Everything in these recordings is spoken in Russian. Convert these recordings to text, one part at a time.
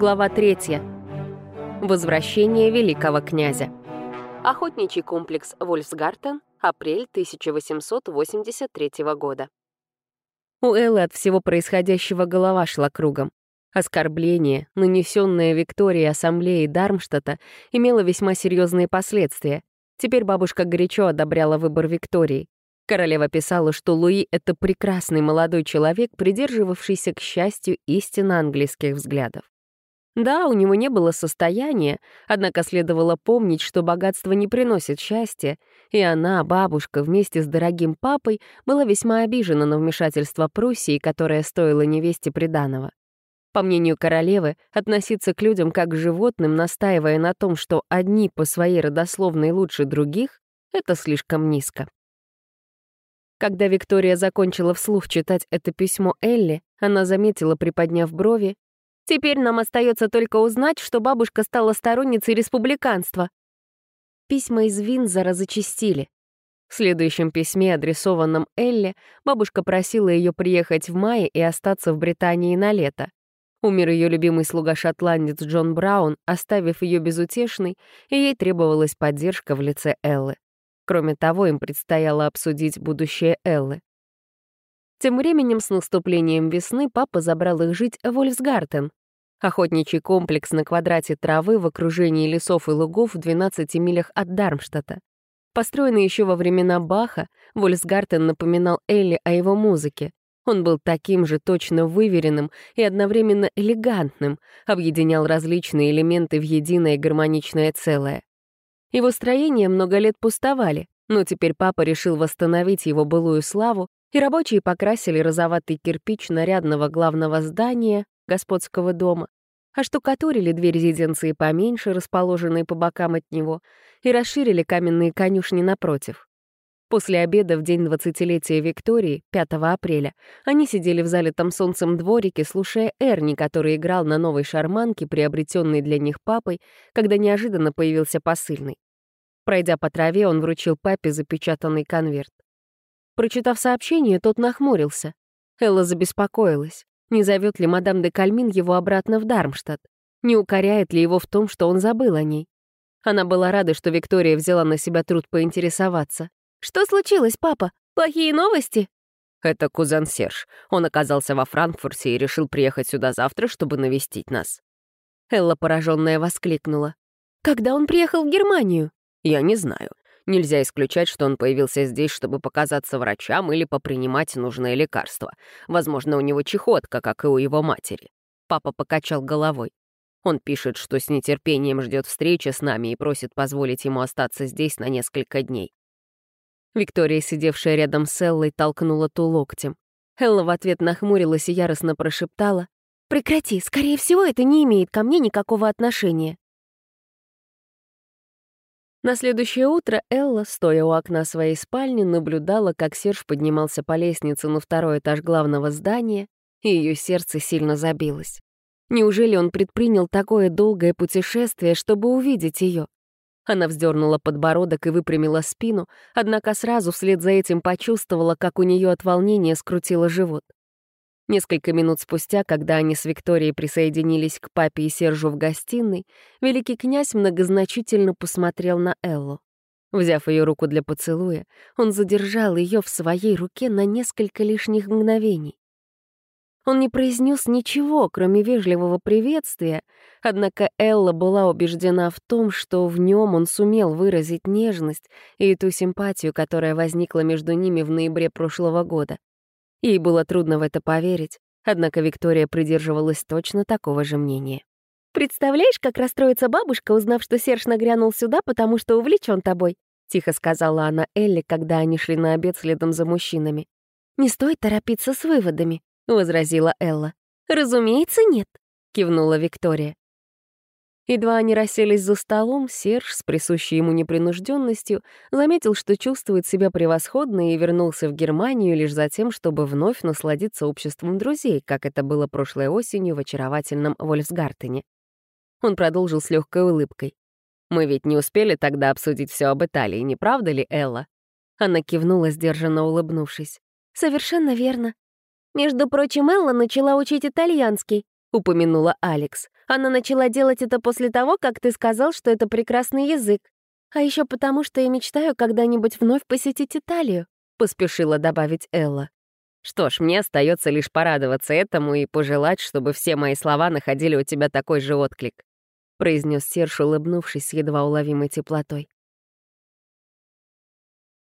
Глава 3. Возвращение великого князя. Охотничий комплекс Вольфсгартен, апрель 1883 года. У Эллы от всего происходящего голова шла кругом. Оскорбление, нанесенное Виктории Ассамблеей Дармштадта, имело весьма серьезные последствия. Теперь бабушка горячо одобряла выбор Виктории. Королева писала, что Луи — это прекрасный молодой человек, придерживавшийся, к счастью, истинно английских взглядов. Да, у него не было состояния, однако следовало помнить, что богатство не приносит счастья, и она, бабушка, вместе с дорогим папой, была весьма обижена на вмешательство Пруссии, которое стоило невесте приданого. По мнению королевы, относиться к людям как к животным, настаивая на том, что одни по своей родословной лучше других, это слишком низко. Когда Виктория закончила вслух читать это письмо Элли, она заметила, приподняв брови, «Теперь нам остается только узнать, что бабушка стала сторонницей республиканства». Письма из Винзора зачастили. В следующем письме, адресованном Элли, бабушка просила ее приехать в мае и остаться в Британии на лето. Умер ее любимый слуга-шотландец Джон Браун, оставив ее безутешной, и ей требовалась поддержка в лице Эллы. Кроме того, им предстояло обсудить будущее Эллы. Тем временем, с наступлением весны, папа забрал их жить в Вольфсгартен, охотничий комплекс на квадрате травы в окружении лесов и лугов в 12 милях от Дармштадта. Построенный еще во времена Баха, Вольфсгартен напоминал Элли о его музыке. Он был таким же точно выверенным и одновременно элегантным, объединял различные элементы в единое гармоничное целое. Его строения много лет пустовали, но теперь папа решил восстановить его былую славу, и рабочие покрасили розоватый кирпич нарядного главного здания, господского дома, оштукатурили дверь резиденции поменьше, расположенной по бокам от него, и расширили каменные конюшни напротив. После обеда в день двадцатилетия Виктории, 5 апреля, они сидели в залитом солнцем дворике, слушая Эрни, который играл на новой шарманке, приобретенной для них папой, когда неожиданно появился посыльный. Пройдя по траве, он вручил папе запечатанный конверт. Прочитав сообщение, тот нахмурился. Элла забеспокоилась. Не зовет ли мадам де Кальмин его обратно в Дармштадт? Не укоряет ли его в том, что он забыл о ней? Она была рада, что Виктория взяла на себя труд поинтересоваться. «Что случилось, папа? Плохие новости?» «Это кузен Серж. Он оказался во Франкфурте и решил приехать сюда завтра, чтобы навестить нас». Элла, пораженная, воскликнула. «Когда он приехал в Германию?» «Я не знаю. Нельзя исключать, что он появился здесь, чтобы показаться врачам или попринимать нужное лекарство. Возможно, у него чехотка, как и у его матери». Папа покачал головой. Он пишет, что с нетерпением ждет встречи с нами и просит позволить ему остаться здесь на несколько дней. Виктория, сидевшая рядом с Эллой, толкнула ту локтем. Элла в ответ нахмурилась и яростно прошептала. «Прекрати, скорее всего, это не имеет ко мне никакого отношения». На следующее утро Элла, стоя у окна своей спальни, наблюдала, как Серж поднимался по лестнице на второй этаж главного здания, и ее сердце сильно забилось. Неужели он предпринял такое долгое путешествие, чтобы увидеть ее? Она вздернула подбородок и выпрямила спину, однако сразу вслед за этим почувствовала, как у нее от волнения скрутило живот. Несколько минут спустя, когда они с Викторией присоединились к папе и Сержу в гостиной, великий князь многозначительно посмотрел на Эллу. Взяв ее руку для поцелуя, он задержал ее в своей руке на несколько лишних мгновений. Он не произнес ничего, кроме вежливого приветствия, однако Элла была убеждена в том, что в нем он сумел выразить нежность и ту симпатию, которая возникла между ними в ноябре прошлого года. Ей было трудно в это поверить, однако Виктория придерживалась точно такого же мнения. «Представляешь, как расстроится бабушка, узнав, что Серж нагрянул сюда, потому что увлечен тобой?» — тихо сказала она Элли, когда они шли на обед следом за мужчинами. «Не стоит торопиться с выводами возразила Элла. «Разумеется, нет», — кивнула Виктория. Едва они расселись за столом, Серж, с присущей ему непринужденностью, заметил, что чувствует себя превосходно и вернулся в Германию лишь за тем, чтобы вновь насладиться обществом друзей, как это было прошлой осенью в очаровательном Вольфсгартене. Он продолжил с легкой улыбкой. «Мы ведь не успели тогда обсудить все об Италии, не правда ли, Элла?» Она кивнула, сдержанно улыбнувшись. «Совершенно верно. Между прочим, Элла начала учить итальянский. — упомянула Алекс. «Она начала делать это после того, как ты сказал, что это прекрасный язык. А еще потому, что я мечтаю когда-нибудь вновь посетить Италию», — поспешила добавить Элла. «Что ж, мне остается лишь порадоваться этому и пожелать, чтобы все мои слова находили у тебя такой же отклик», — произнес Серж, улыбнувшись с едва уловимой теплотой.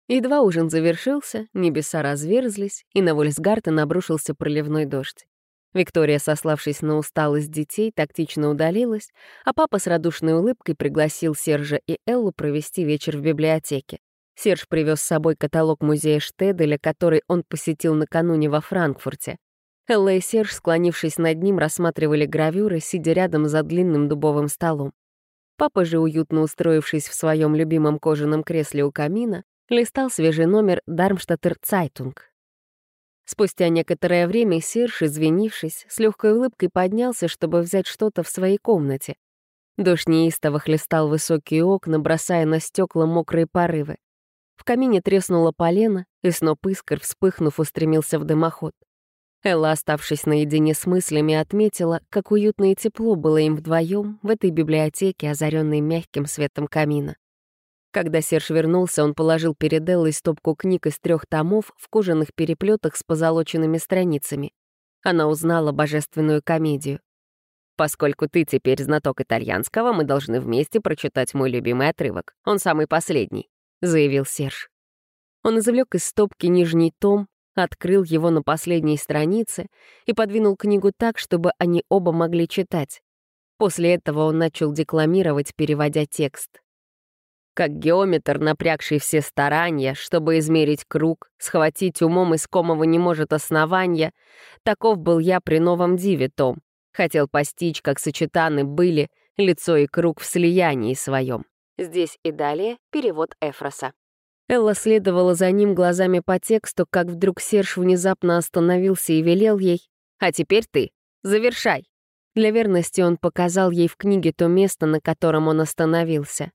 Едва ужин завершился, небеса разверзлись, и на Вольсгартен обрушился проливной дождь. Виктория, сославшись на усталость детей, тактично удалилась, а папа с радушной улыбкой пригласил Сержа и Эллу провести вечер в библиотеке. Серж привез с собой каталог музея Штеделя, который он посетил накануне во Франкфурте. Элла и Серж, склонившись над ним, рассматривали гравюры, сидя рядом за длинным дубовым столом. Папа же, уютно устроившись в своем любимом кожаном кресле у камина, листал свежий номер «Дармштадтер Цайтунг», Спустя некоторое время Серж, извинившись, с легкой улыбкой поднялся, чтобы взять что-то в своей комнате. Дождь неистово хлестал высокие окна, бросая на стекла мокрые порывы. В камине треснуло полено, и сноп искр, вспыхнув, устремился в дымоход. Элла, оставшись наедине с мыслями, отметила, как уютно и тепло было им вдвоем в этой библиотеке, озаренной мягким светом камина. Когда Серж вернулся, он положил перед Эллой стопку книг из трех томов в кожаных переплетах с позолоченными страницами. Она узнала божественную комедию. «Поскольку ты теперь знаток итальянского, мы должны вместе прочитать мой любимый отрывок. Он самый последний», — заявил Серж. Он извлек из стопки нижний том, открыл его на последней странице и подвинул книгу так, чтобы они оба могли читать. После этого он начал декламировать, переводя текст как геометр, напрягший все старания, чтобы измерить круг, схватить умом искомого не может основания, таков был я при новом диве том. Хотел постичь, как сочетаны были лицо и круг в слиянии своем. Здесь и далее перевод Эфроса. Элла следовала за ним глазами по тексту, как вдруг Серж внезапно остановился и велел ей «А теперь ты, завершай». Для верности он показал ей в книге то место, на котором он остановился.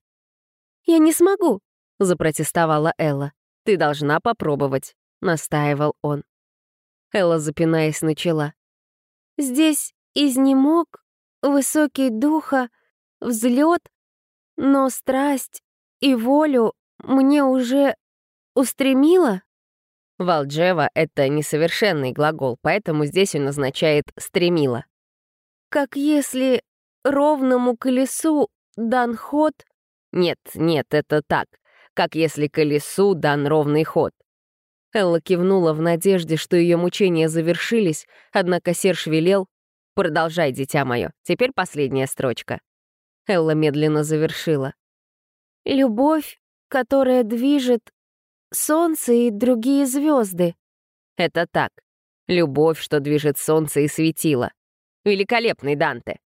«Я не смогу», — запротестовала Элла. «Ты должна попробовать», — настаивал он. Элла, запинаясь, начала. «Здесь изнемог, высокий духа, взлет, но страсть и волю мне уже устремила?» Валджева — это несовершенный глагол, поэтому здесь он означает «стремила». «Как если ровному колесу дан ход, нет, нет, это так, как если колесу дан ровный ход. Элла кивнула в надежде, что ее мучения завершились, однако Серж велел «Продолжай, дитя мое, теперь последняя строчка». Элла медленно завершила. «Любовь, которая движет солнце и другие звезды. Это так. Любовь, что движет солнце и светило. Великолепный Данте.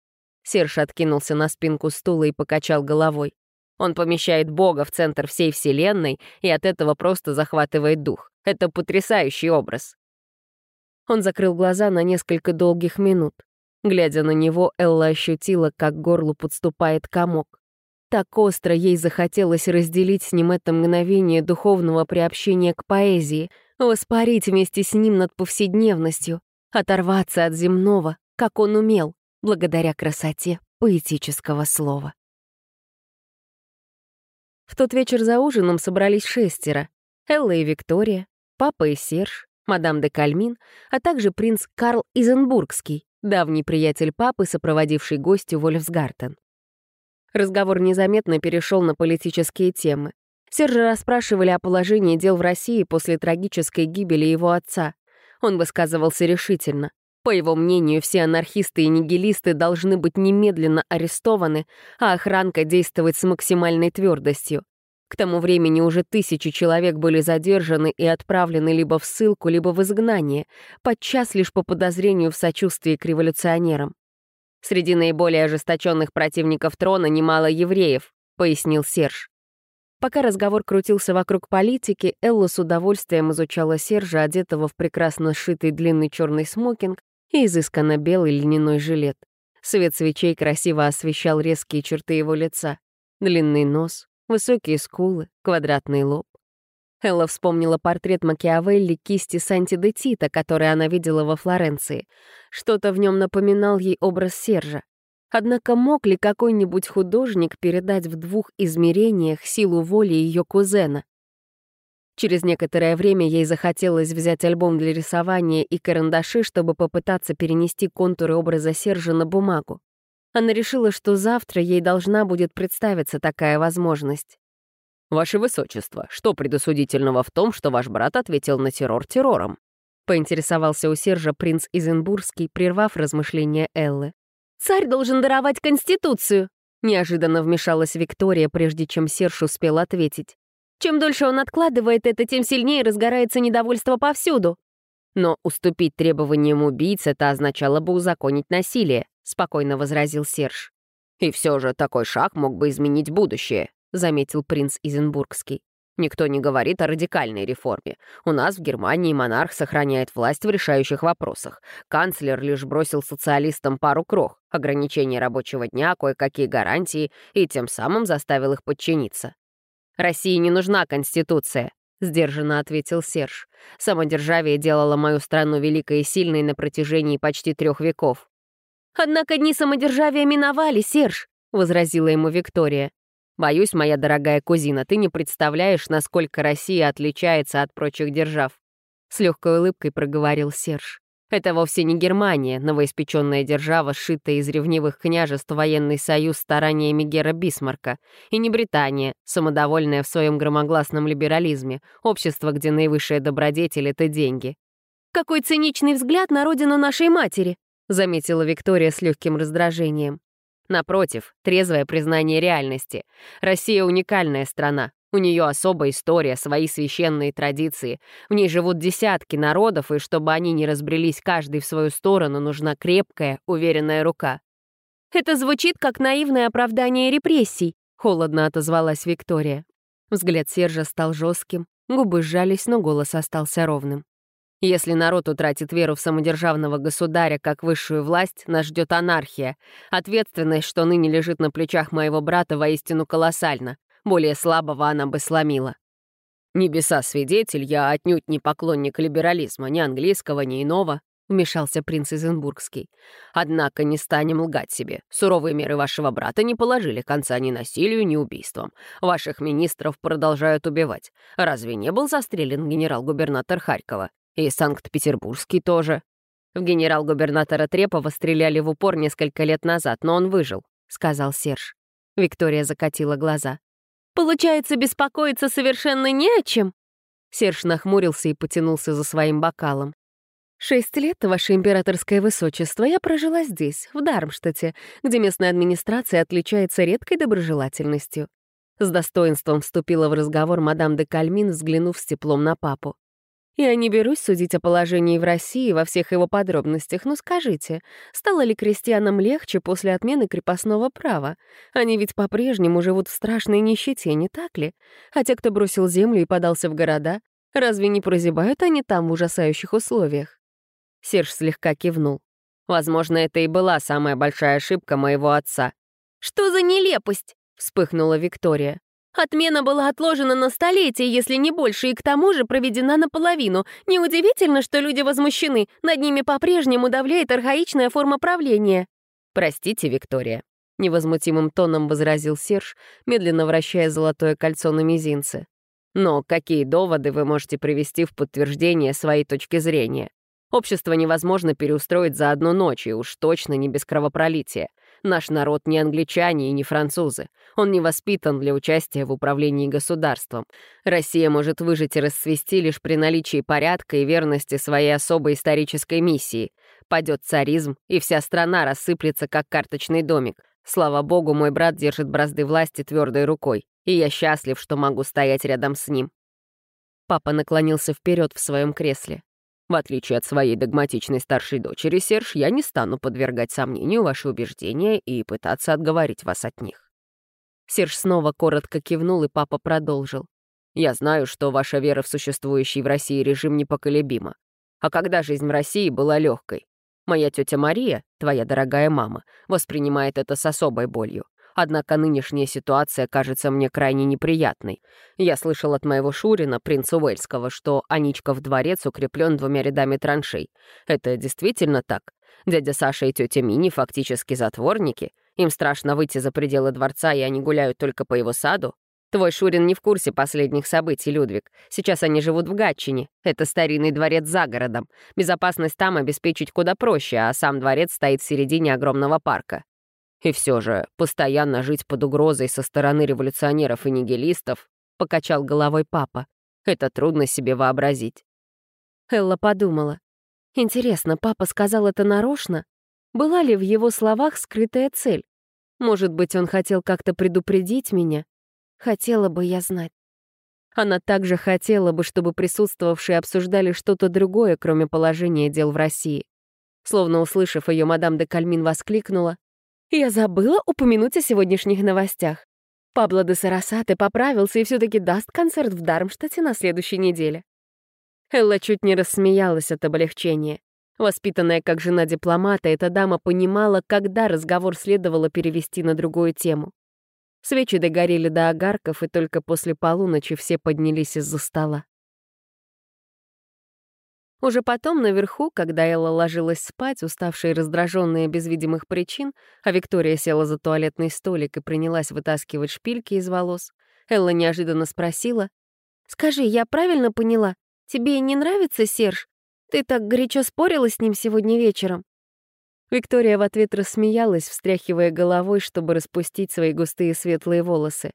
Серж откинулся на спинку стула и покачал головой. Он помещает Бога в центр всей Вселенной и от этого просто захватывает дух. Это потрясающий образ. Он закрыл глаза на несколько долгих минут. Глядя на него, Элла ощутила, как горлу подступает комок. Так остро ей захотелось разделить с ним это мгновение духовного приобщения к поэзии, воспарить вместе с ним над повседневностью, оторваться от земного, как он умел, благодаря красоте поэтического слова. В тот вечер за ужином собрались шестеро. Элла и Виктория, папа и Серж, мадам де Кальмин, а также принц Карл Изенбургский, давний приятель папы, сопроводивший гостю Вольфсгартен. Разговор незаметно перешел на политические темы. Сержа расспрашивали о положении дел в России после трагической гибели его отца. Он высказывался решительно. По его мнению, все анархисты и нигилисты должны быть немедленно арестованы, а охранка действовать с максимальной твердостью. К тому времени уже тысячи человек были задержаны и отправлены либо в ссылку, либо в изгнание, подчас лишь по подозрению в сочувствии к революционерам. Среди наиболее ожесточенных противников трона немало евреев, пояснил Серж. Пока разговор крутился вокруг политики, Элла с удовольствием изучала Сержа, одетого в прекрасно сшитый длинный черный смокинг, и изысканно белый льняной жилет. Свет свечей красиво освещал резкие черты его лица. Длинный нос, высокие скулы, квадратный лоб. Элла вспомнила портрет Макиавелли кисти Санти де Тита, который она видела во Флоренции. Что-то в нем напоминал ей образ Сержа. Однако мог ли какой-нибудь художник передать в двух измерениях силу воли ее кузена? Через некоторое время ей захотелось взять альбом для рисования и карандаши, чтобы попытаться перенести контуры образа Сержа на бумагу. Она решила, что завтра ей должна будет представиться такая возможность. «Ваше Высочество, что предосудительного в том, что ваш брат ответил на террор террором?» — поинтересовался у Сержа принц Изенбургский, прервав размышления Эллы. «Царь должен даровать Конституцию!» Неожиданно вмешалась Виктория, прежде чем Серж успел ответить. Чем дольше он откладывает это, тем сильнее разгорается недовольство повсюду. Но уступить требованиям убийц это означало бы узаконить насилие, спокойно возразил Серж. И все же такой шаг мог бы изменить будущее, заметил принц Изенбургский. Никто не говорит о радикальной реформе. У нас в Германии монарх сохраняет власть в решающих вопросах. Канцлер лишь бросил социалистам пару крох, ограничение рабочего дня, кое-какие гарантии, и тем самым заставил их подчиниться. «России не нужна Конституция», — сдержанно ответил Серж. «Самодержавие делало мою страну великой и сильной на протяжении почти трех веков». «Однако дни самодержавия миновали, Серж», — возразила ему Виктория. «Боюсь, моя дорогая кузина, ты не представляешь, насколько Россия отличается от прочих держав», — с легкой улыбкой проговорил Серж. Это вовсе не Германия, новоиспеченная держава, сшитая из ревнивых княжеств военный союз стараниями Гера Бисмарка, и не Британия, самодовольная в своем громогласном либерализме, общество, где наивысшая добродетель — это деньги. «Какой циничный взгляд на родину нашей матери!» — заметила Виктория с легким раздражением. Напротив, трезвое признание реальности. Россия — уникальная страна, у нее особая история, свои священные традиции. В ней живут десятки народов, и чтобы они не разбрелись каждый в свою сторону, нужна крепкая, уверенная рука. «Это звучит как наивное оправдание репрессий», — холодно отозвалась Виктория. Взгляд Сержа стал жестким, губы сжались, но голос остался ровным. Если народ утратит веру в самодержавного государя как высшую власть, нас ждет анархия. Ответственность, что ныне лежит на плечах моего брата, воистину колоссальна. Более слабого она бы сломила. «Небеса свидетель, я отнюдь не поклонник либерализма, ни английского, ни иного», — вмешался принц Изенбургский. «Однако не станем лгать себе. Суровые меры вашего брата не положили конца ни насилию, ни убийствам. Ваших министров продолжают убивать. Разве не был застрелен генерал-губернатор Харькова? И Санкт-Петербургский тоже?» «В генерал-губернатора Трепова стреляли в упор несколько лет назад, но он выжил», — сказал Серж. Виктория закатила глаза. Получается, беспокоиться совершенно не о чем?» Серж нахмурился и потянулся за своим бокалом. «Шесть лет, ваше императорское высочество, я прожила здесь, в Дармштадте, где местная администрация отличается редкой доброжелательностью». С достоинством вступила в разговор мадам де Кальмин, взглянув с теплом на папу. Я не берусь судить о положении в России во всех его подробностях, но скажите, стало ли крестьянам легче после отмены крепостного права? Они ведь по-прежнему живут в страшной нищете, не так ли? А те, кто бросил землю и подался в города, разве не прозябают они там в ужасающих условиях? Серж слегка кивнул. Возможно, это и была самая большая ошибка моего отца. «Что за нелепость?» — вспыхнула Виктория. Отмена была отложена на столетие, если не больше, и к тому же проведена наполовину. Неудивительно, что люди возмущены. Над ними по-прежнему давляет архаичная форма правления. «Простите, Виктория», — невозмутимым тоном возразил Серж, медленно вращая золотое кольцо на мизинце. «Но какие доводы вы можете привести в подтверждение своей точки зрения? Общество невозможно переустроить за одну ночь, и уж точно не без кровопролития. Наш народ не англичане и не французы. Он не воспитан для участия в управлении государством. Россия может выжить и расцвести лишь при наличии порядка и верности своей особой исторической миссии. Падет царизм, и вся страна рассыплется, как карточный домик. Слава богу, мой брат держит бразды власти твердой рукой, и я счастлив, что могу стоять рядом с ним. Папа наклонился вперед в своем кресле. В отличие от своей догматичной старшей дочери, Серж, я не стану подвергать сомнению ваши убеждения и пытаться отговорить вас от них». Серж снова коротко кивнул, и папа продолжил. «Я знаю, что ваша вера в существующий в России режим непоколебима. А когда жизнь в России была легкой? Моя тетя Мария, твоя дорогая мама, воспринимает это с особой болью. Однако нынешняя ситуация кажется мне крайне неприятной. Я слышал от моего Шурина, принца Уэльского, что Аничков дворец укреплен двумя рядами траншей. Это действительно так? Дядя Саша и тетя Мини фактически затворники. Им страшно выйти за пределы дворца, и они гуляют только по его саду. Твой Шурин не в курсе последних событий, Людвиг. Сейчас они живут в Гатчине. Это старинный дворец за городом. Безопасность там обеспечить куда проще, а сам дворец стоит в середине огромного парка. И все же, постоянно жить под угрозой со стороны революционеров и нигилистов, покачал головой папа. Это трудно себе вообразить. Элла подумала. Интересно, папа сказал это нарочно? Была ли в его словах скрытая цель? Может быть, он хотел как-то предупредить меня? Хотела бы я знать. Она также хотела бы, чтобы присутствовавшие обсуждали что-то другое, кроме положения дел в России. Словно услышав ее, мадам де Кальмин воскликнула. «Я забыла упомянуть о сегодняшних новостях. Пабло де Сарасате поправился и все таки даст концерт в Дармштадте на следующей неделе». Элла чуть не рассмеялась от облегчения. Воспитанная как жена дипломата, эта дама понимала, когда разговор следовало перевести на другую тему. Свечи догорели до огарков, и только после полуночи все поднялись из-за стола. Уже потом, наверху, когда Элла ложилась спать, уставшая и раздраженная без видимых причин, а Виктория села за туалетный столик и принялась вытаскивать шпильки из волос, Элла неожиданно спросила, «Скажи, я правильно поняла? Тебе не нравится Серж? Ты так горячо спорила с ним сегодня вечером?» Виктория в ответ рассмеялась, встряхивая головой, чтобы распустить свои густые светлые волосы.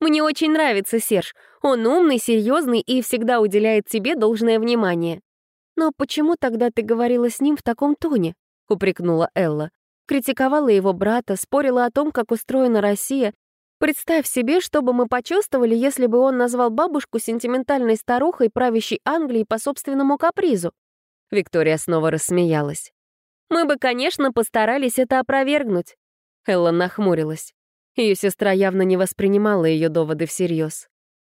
«Мне очень нравится Серж. Он умный, серьезный и всегда уделяет тебе должное внимание». «Но почему тогда ты говорила с ним в таком тоне?» — упрекнула Элла. Критиковала его брата, спорила о том, как устроена Россия. Представь себе, что бы мы почувствовали, если бы он назвал бабушку сентиментальной старухой, правящей Англией по собственному капризу. Виктория снова рассмеялась. Мы бы, конечно, постарались это опровергнуть». Элла нахмурилась. Ее сестра явно не воспринимала ее доводы всерьез.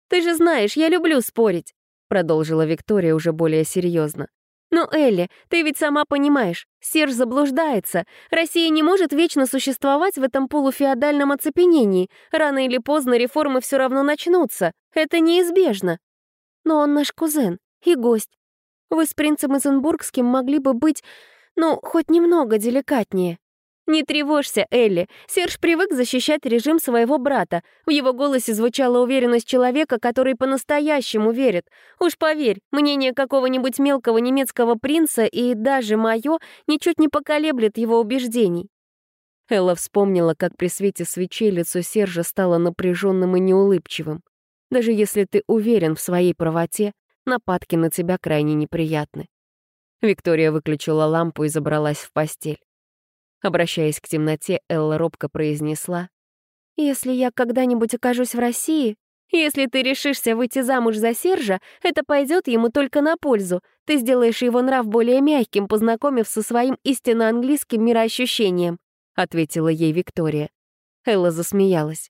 «Ты же знаешь, я люблю спорить», — продолжила Виктория уже более серьезно. «Но, Элли, ты ведь сама понимаешь, Серж заблуждается. Россия не может вечно существовать в этом полуфеодальном оцепенении. Рано или поздно реформы все равно начнутся. Это неизбежно. Но он наш кузен и гость. Вы с принцем Изенбургским могли бы быть ну, хоть немного деликатнее. «Не тревожься, Элли. Серж привык защищать режим своего брата. В его голосе звучала уверенность человека, который по-настоящему верит. Уж поверь, мнение какого-нибудь мелкого немецкого принца и даже мое ничуть не поколеблет его убеждений». Элла вспомнила, как при свете свечей лицо Сержа стало напряженным и неулыбчивым. Даже если ты уверен в своей правоте, нападки на тебя крайне неприятны. Виктория выключила лампу и забралась в постель. Обращаясь к темноте, Элла робко произнесла. «Если я когда-нибудь окажусь в России, если ты решишься выйти замуж за Сержа, это пойдет ему только на пользу. Ты сделаешь его нрав более мягким, познакомив со своим истинно английским мироощущением», — ответила ей Виктория. Элла засмеялась.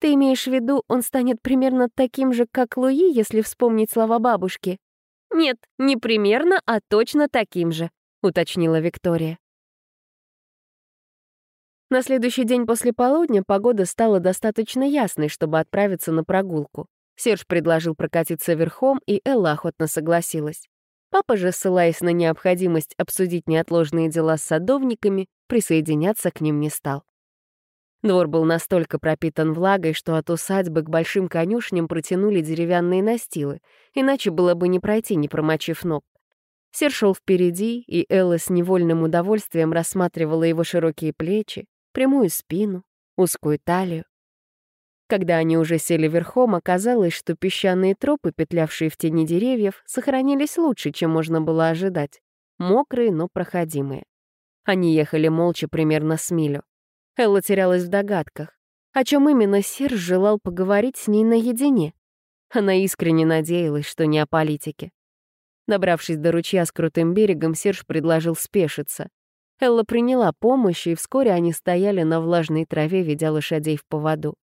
«Ты имеешь в виду, он станет примерно таким же, как Луи, если вспомнить слова бабушки?» «Нет, не примерно, а точно таким же», — уточнила Виктория. На следующий день после полудня погода стала достаточно ясной, чтобы отправиться на прогулку. Серж предложил прокатиться верхом, и Элла охотно согласилась. Папа же, ссылаясь на необходимость обсудить неотложные дела с садовниками, присоединяться к ним не стал. Двор был настолько пропитан влагой, что от усадьбы к большим конюшням протянули деревянные настилы, иначе было бы не пройти, не промочив ног. Сер шел впереди, и Элла с невольным удовольствием рассматривала его широкие плечи, прямую спину, узкую талию. Когда они уже сели верхом, оказалось, что песчаные тропы, петлявшие в тени деревьев, сохранились лучше, чем можно было ожидать. Мокрые, но проходимые. Они ехали молча примерно с милю. Элла терялась в догадках. О чем именно Серж желал поговорить с ней наедине? Она искренне надеялась, что не о политике. Добравшись до ручья с крутым берегом, Серж предложил спешиться. Элла приняла помощь, и вскоре они стояли на влажной траве, ведя лошадей в поводу.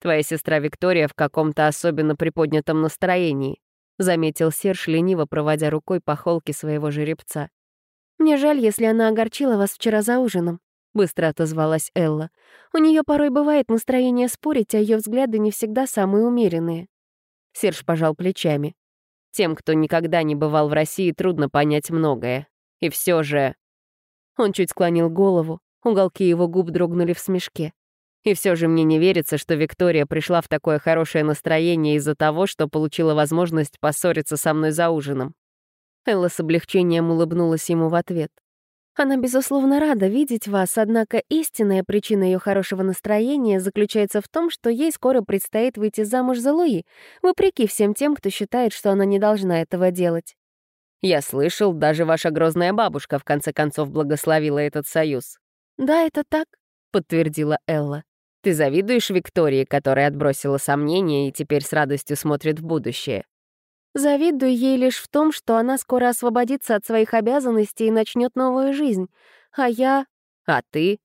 «Твоя сестра Виктория в каком-то особенно приподнятом настроении», заметил Серж, лениво проводя рукой по холке своего жеребца. «Мне жаль, если она огорчила вас вчера за ужином», быстро отозвалась Элла. «У нее порой бывает настроение спорить, а ее взгляды не всегда самые умеренные». Серж пожал плечами. «Тем, кто никогда не бывал в России, трудно понять многое. И все же...» Он чуть склонил голову, уголки его губ дрогнули в смешке. И все же мне не верится, что Виктория пришла в такое хорошее настроение из-за того, что получила возможность поссориться со мной за ужином. Элла с облегчением улыбнулась ему в ответ. Она, безусловно, рада видеть вас, однако истинная причина ее хорошего настроения заключается в том, что ей скоро предстоит выйти замуж за Луи, вопреки всем тем, кто считает, что она не должна этого делать. Я слышал, даже ваша грозная бабушка в конце концов благословила этот союз. «Да, это так», — подтвердила Элла. «Ты завидуешь Виктории, которая отбросила сомнения и теперь с радостью смотрит в будущее?» Завидую ей лишь в том, что она скоро освободится от своих обязанностей и начнет новую жизнь. А я... А ты?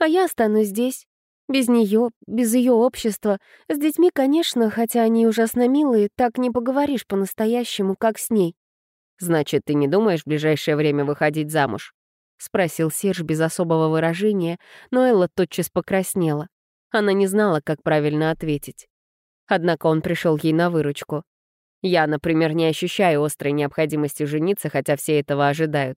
А я останусь здесь. Без нее, без ее общества. С детьми, конечно, хотя они ужасно милые, так не поговоришь по-настоящему, как с ней. «Значит, ты не думаешь в ближайшее время выходить замуж?» — спросил Серж без особого выражения, но Элла тотчас покраснела. Она не знала, как правильно ответить. Однако он пришел ей на выручку. Я, например, не ощущаю острой необходимости жениться, хотя все этого ожидают.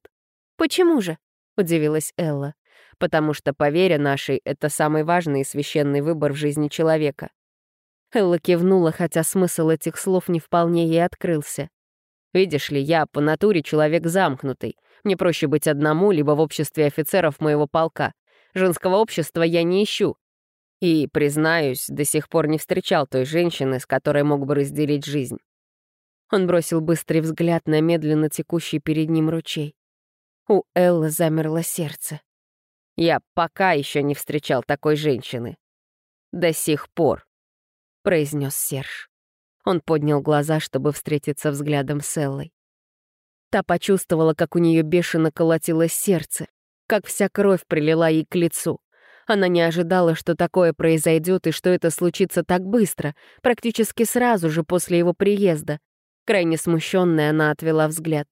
«Почему же?» — удивилась Элла. «Потому что, по вере нашей, это самый важный и священный выбор в жизни человека». Элла кивнула, хотя смысл этих слов не вполне ей открылся. «Видишь ли, я по натуре человек замкнутый. Мне проще быть одному, либо в обществе офицеров моего полка. Женского общества я не ищу. И, признаюсь, до сих пор не встречал той женщины, с которой мог бы разделить жизнь. Он бросил быстрый взгляд на медленно текущий перед ним ручей. У Эллы замерло сердце. «Я пока еще не встречал такой женщины. До сих пор», — произнес Серж. Он поднял глаза, чтобы встретиться взглядом с Эллой. Та почувствовала, как у нее бешено колотилось сердце, как вся кровь прилила ей к лицу. Она не ожидала, что такое произойдет и что это случится так быстро, практически сразу же после его приезда. Крайне смущенная, она отвела взгляд.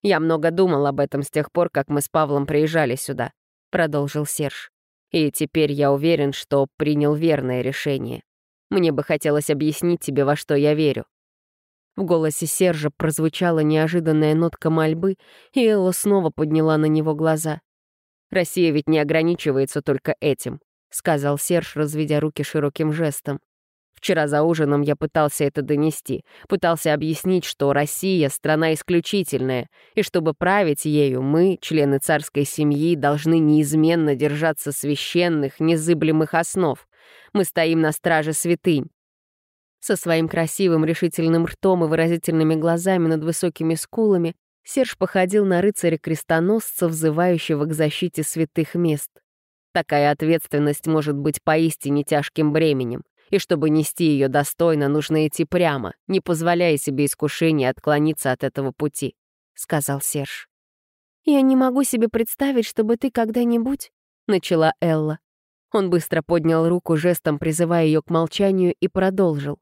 «Я много думал об этом с тех пор, как мы с Павлом приезжали сюда», — продолжил Серж. «И теперь я уверен, что принял верное решение. Мне бы хотелось объяснить тебе, во что я верю». В голосе Сержа прозвучала неожиданная нотка мольбы, и Элла снова подняла на него глаза. «Россия ведь не ограничивается только этим», — сказал Серж, разведя руки широким жестом. Вчера за ужином я пытался это донести, пытался объяснить, что Россия — страна исключительная, и чтобы править ею, мы, члены царской семьи, должны неизменно держаться священных, незыблемых основ. Мы стоим на страже святынь. Со своим красивым решительным ртом и выразительными глазами над высокими скулами Серж походил на рыцаря-крестоносца, взывающего к защите святых мест. Такая ответственность может быть поистине тяжким бременем и чтобы нести ее достойно, нужно идти прямо, не позволяя себе искушения отклониться от этого пути», — сказал Серж. «Я не могу себе представить, чтобы ты когда-нибудь...» — начала Элла. Он быстро поднял руку, жестом призывая ее к молчанию, и продолжил.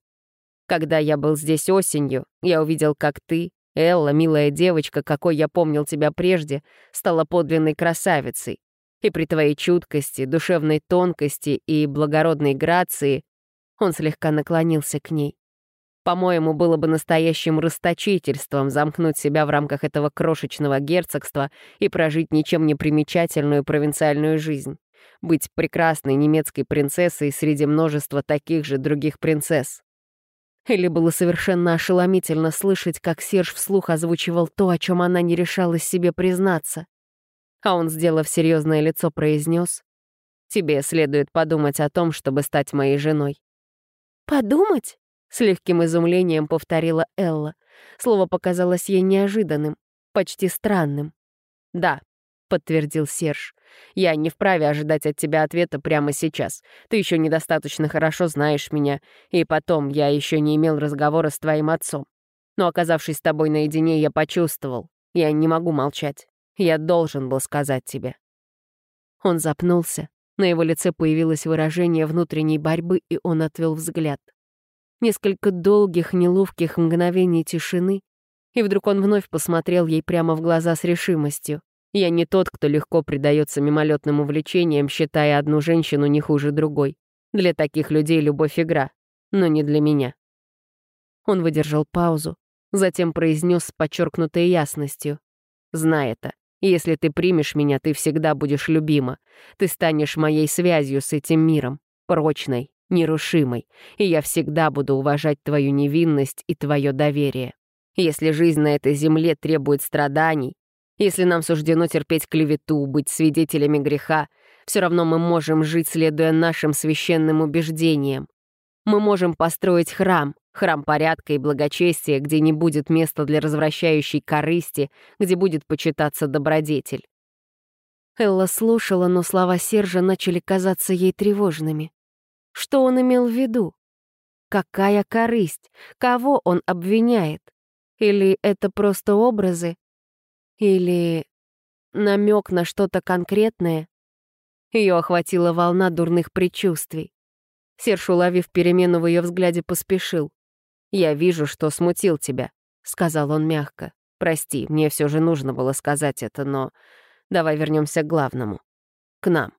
«Когда я был здесь осенью, я увидел, как ты, Элла, милая девочка, какой я помнил тебя прежде, стала подлинной красавицей. И при твоей чуткости, душевной тонкости и благородной грации он слегка наклонился к ней. По-моему, было бы настоящим расточительством замкнуть себя в рамках этого крошечного герцогства и прожить ничем не примечательную провинциальную жизнь. Быть прекрасной немецкой принцессой среди множества таких же других принцесс. Или было совершенно ошеломительно слышать, как Серж вслух озвучивал то, о чем она не решалась себе признаться. А он, сделав серьезное лицо, произнес: «Тебе следует подумать о том, чтобы стать моей женой. «Подумать?» — с легким изумлением повторила Элла. Слово показалось ей неожиданным, почти странным. «Да», — подтвердил Серж. «Я не вправе ожидать от тебя ответа прямо сейчас. Ты еще недостаточно хорошо знаешь меня, и потом я еще не имел разговора с твоим отцом. Но, оказавшись с тобой наедине, я почувствовал. Я не могу молчать. Я должен был сказать тебе». Он запнулся, на его лице появилось выражение внутренней борьбы, и он отвел взгляд. Несколько долгих, неловких мгновений тишины, и вдруг он вновь посмотрел ей прямо в глаза с решимостью. Я не тот, кто легко предается мимолетным увлечениям, считая одну женщину не хуже другой. Для таких людей любовь — игра, но не для меня. Он выдержал паузу, затем произнес с подчеркнутой ясностью. «Знай это. Если ты примешь меня, ты всегда будешь любима. Ты станешь моей связью с этим миром, прочной, нерушимой, и я всегда буду уважать твою невинность и твое доверие. Если жизнь на этой земле требует страданий, если нам суждено терпеть клевету, быть свидетелями греха, все равно мы можем жить, следуя нашим священным убеждениям. Мы можем построить храм, храм порядка и благочестия, где не будет места для развращающей корысти, где будет почитаться добродетель. Элла слушала, но слова Сержа начали казаться ей тревожными. Что он имел в виду? Какая корысть? Кого он обвиняет? Или это просто образы? Или намек на что-то конкретное? Ее охватила волна дурных предчувствий. Серж, уловив перемену в ее взгляде, поспешил. «Я вижу, что смутил тебя», — сказал он мягко. «Прости, мне все же нужно было сказать это, но давай вернемся к главному. К нам.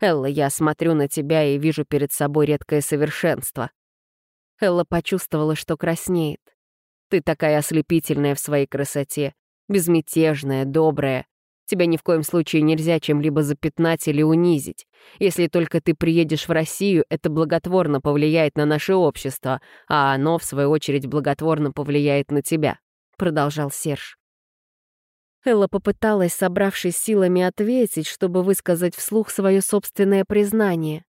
Элла, я смотрю на тебя и вижу перед собой редкое совершенство». Элла почувствовала, что краснеет. «Ты такая ослепительная в своей красоте, безмятежная, добрая. Тебя ни в коем случае нельзя чем-либо запятнать или унизить. Если только ты приедешь в Россию, это благотворно повлияет на наше общество, а оно, в свою очередь, благотворно повлияет на тебя», — продолжал Серж. Элла попыталась, собравшись силами, ответить, чтобы высказать вслух свое собственное признание.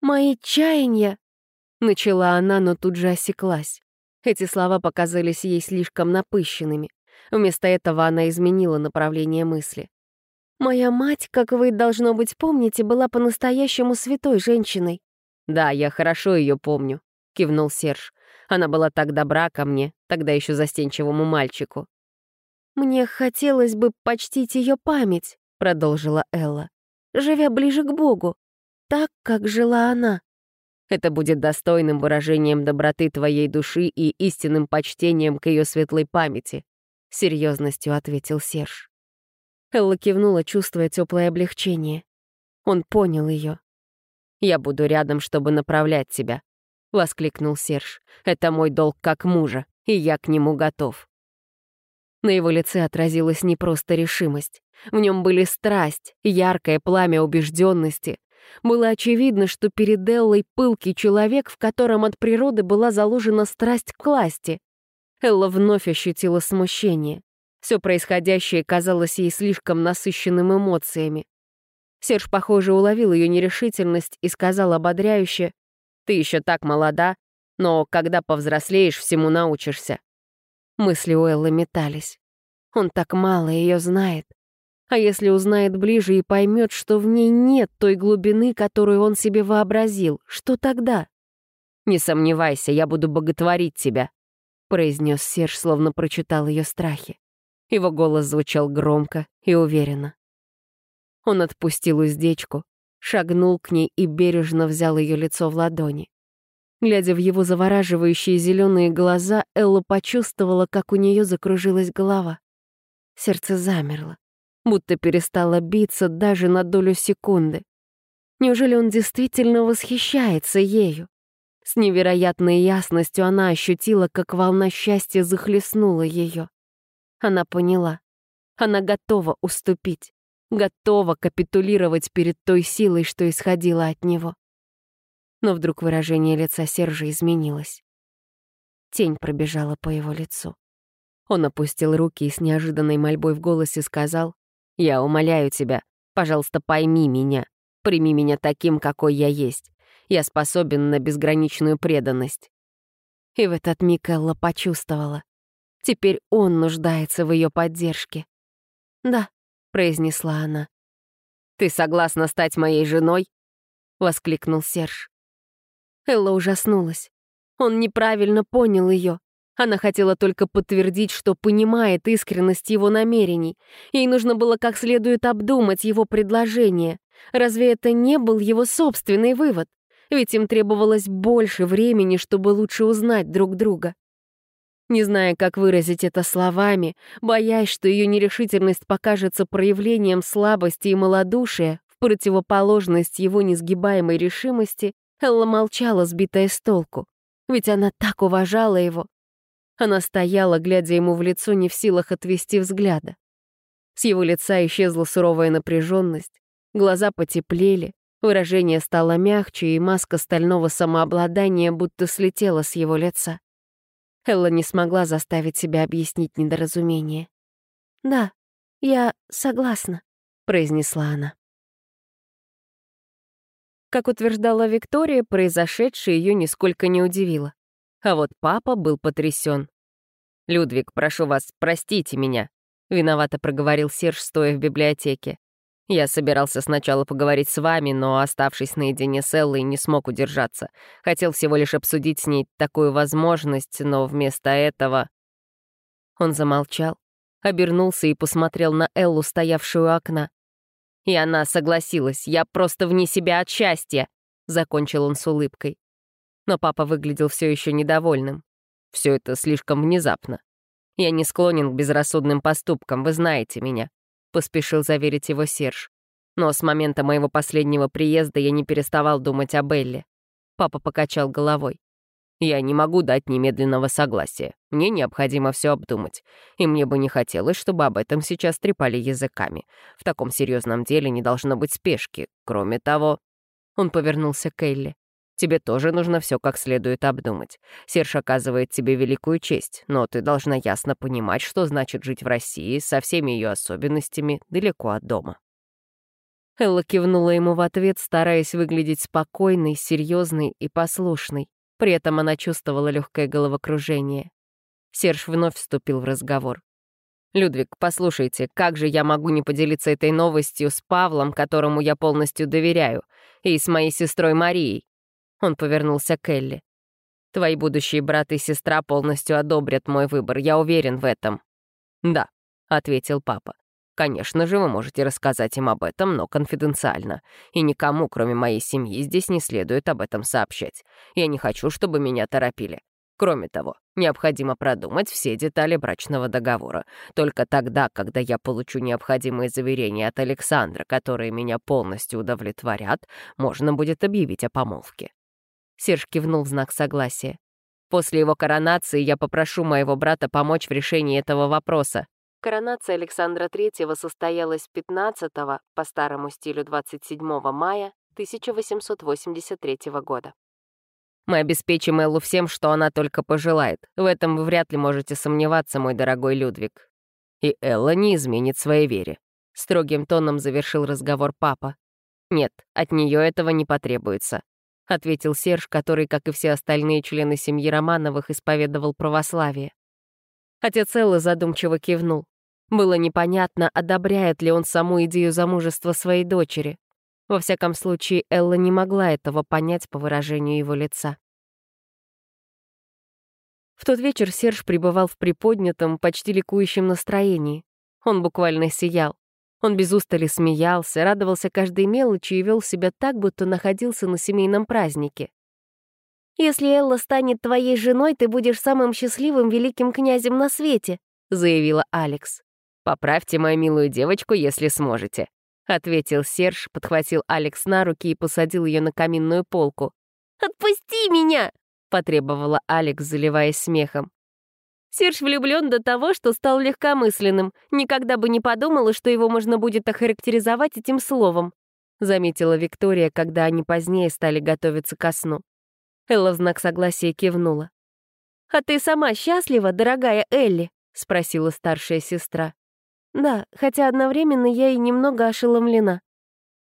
«Мои чаяния!» — начала она, но тут же осеклась. Эти слова показались ей слишком напыщенными. Вместо этого она изменила направление мысли. «Моя мать, как вы, должно быть, помните, была по-настоящему святой женщиной». «Да, я хорошо ее помню», — кивнул Серж. «Она была так добра ко мне, тогда еще застенчивому мальчику». «Мне хотелось бы почтить ее память», — продолжила Элла, «живя ближе к Богу, так, как жила она». Это будет достойным выражением доброты твоей души и истинным почтением к ее светлой памяти», — серьезностью ответил Серж. Элла кивнула, чувствуя теплое облегчение. Он понял ее. «Я буду рядом, чтобы направлять тебя», — воскликнул Серж. «Это мой долг как мужа, и я к нему готов». На его лице отразилась не просто решимость. В нем были страсть, яркое пламя убежденности. Было очевидно, что перед Эллой пылкий человек, в котором от природы была заложена страсть к власти. Элла вновь ощутила смущение. Все происходящее казалось ей слишком насыщенным эмоциями. Серж, похоже, уловил ее нерешительность и сказал ободряюще, «Ты еще так молода, но когда повзрослеешь, всему научишься». Мысли у Эллы метались. Он так мало ее знает. А если узнает ближе и поймет, что в ней нет той глубины, которую он себе вообразил, что тогда? «Не сомневайся, я буду боготворить тебя», произнес Серж, словно прочитал ее страхи. Его голос звучал громко и уверенно. Он отпустил уздечку, шагнул к ней и бережно взял ее лицо в ладони. Глядя в его завораживающие зеленые глаза, Элла почувствовала, как у нее закружилась голова. Сердце замерло, будто перестало биться даже на долю секунды. Неужели он действительно восхищается ею? С невероятной ясностью она ощутила, как волна счастья захлестнула ее. Она поняла. Она готова уступить, готова капитулировать перед той силой, что исходила от него. Но вдруг выражение лица Сержа изменилось. Тень пробежала по его лицу. Он опустил руки и с неожиданной мольбой в голосе сказал, «Я умоляю тебя, пожалуйста, пойми меня, прими меня таким, какой я есть я способен на безграничную преданность. И в этот миг Элла почувствовала. Теперь он нуждается в ее поддержке. «Да», — произнесла она. «Ты согласна стать моей женой?» — воскликнул Серж. Элла ужаснулась. Он неправильно понял ее. Она хотела только подтвердить, что понимает искренность его намерений. Ей нужно было как следует обдумать его предложение. Разве это не был его собственный вывод? Ведь им требовалось больше времени, чтобы лучше узнать друг друга. Не зная, как выразить это словами, боясь, что ее нерешительность покажется проявлением слабости и малодушия, в противоположность его несгибаемой решимости, Элла молчала, сбитая с толку. Ведь она так уважала его. Она стояла, глядя ему в лицо, не в силах отвести взгляда. С его лица исчезла суровая напряженность, глаза потеплели, выражение стало мягче, и маска стального самообладания будто слетела с его лица. Элла не смогла заставить себя объяснить недоразумение. «Да, я согласна», — произнесла она. Как утверждала Виктория, произошедшее ее нисколько не удивило. А вот папа был потрясен. «Людвиг, прошу вас, простите меня», — виновато проговорил Серж, стоя в библиотеке. Я собирался сначала поговорить с вами, но, оставшись наедине с Эллой, не смог удержаться. Хотел всего лишь обсудить с ней такую возможность, но вместо этого... Он замолчал, обернулся и посмотрел на Эллу, стоявшую у окна. И она согласилась. Я просто вне себя от счастья, — закончил он с улыбкой. Но папа выглядел все еще недовольным. Все это слишком внезапно. Я не склонен к безрассудным поступкам, вы знаете меня поспешил заверить его Серж. Но с момента моего последнего приезда я не переставал думать о Белле. Папа покачал головой. Я не могу дать немедленного согласия. Мне необходимо все обдумать. И мне бы не хотелось, чтобы об этом сейчас трепали языками. В таком серьезном деле не должно быть спешки. Кроме того... Он повернулся к Элли. Тебе тоже нужно все как следует обдумать. Серж оказывает тебе великую честь, но ты должна ясно понимать, что значит жить в России со всеми ее особенностями далеко от дома». Элла кивнула ему в ответ, стараясь выглядеть спокойной, серьезной и послушной. При этом она чувствовала легкое головокружение. Серж вновь вступил в разговор. «Людвиг, послушайте, как же я могу не поделиться этой новостью с Павлом, которому я полностью доверяю, и с моей сестрой Марией? Он повернулся к Элли. «Твои будущие брат и сестра полностью одобрят мой выбор, я уверен в этом». «Да», — ответил папа. «Конечно же, вы можете рассказать им об этом, но конфиденциально. И никому, кроме моей семьи, здесь не следует об этом сообщать. Я не хочу, чтобы меня торопили. Кроме того, необходимо продумать все детали брачного договора. Только тогда, когда я получу необходимые заверения от Александра, которые меня полностью удовлетворят, можно будет объявить о помолвке. Серж кивнул в знак согласия. «После его коронации я попрошу моего брата помочь в решении этого вопроса». Коронация Александра III состоялась 15 по старому стилю 27 мая 1883 года. Мы обеспечим Эллу всем, что она только пожелает. В этом вы вряд ли можете сомневаться, мой дорогой Людвиг. И Элла не изменит своей вере. Строгим тоном завершил разговор папа. Нет, от нее этого не потребуется. — ответил Серж, который, как и все остальные члены семьи Романовых, исповедовал православие. Отец Эллы задумчиво кивнул. Было непонятно, одобряет ли он саму идею замужества своей дочери. Во всяком случае, Элла не могла этого понять по выражению его лица. В тот вечер Серж пребывал в приподнятом, почти ликующем настроении. Он буквально сиял. Он без устали смеялся, радовался каждой мелочи и вел себя так, будто находился на семейном празднике. «Если Элла станет твоей женой, ты будешь самым счастливым великим князем на свете», — заявила Алекс. «Поправьте мою милую девочку, если сможете», — ответил Серж, подхватил Алекс на руки и посадил ее на каминную полку. «Отпусти меня!» — потребовала Алекс, заливаясь смехом. Серж влюблен до того, что стал легкомысленным. Никогда бы не подумала, что его можно будет охарактеризовать этим словом», — заметила Виктория, когда они позднее стали готовиться ко сну. Элла в знак согласия кивнула. «А ты сама счастлива, дорогая Элли?» — спросила старшая сестра. «Да, хотя одновременно я и немного ошеломлена».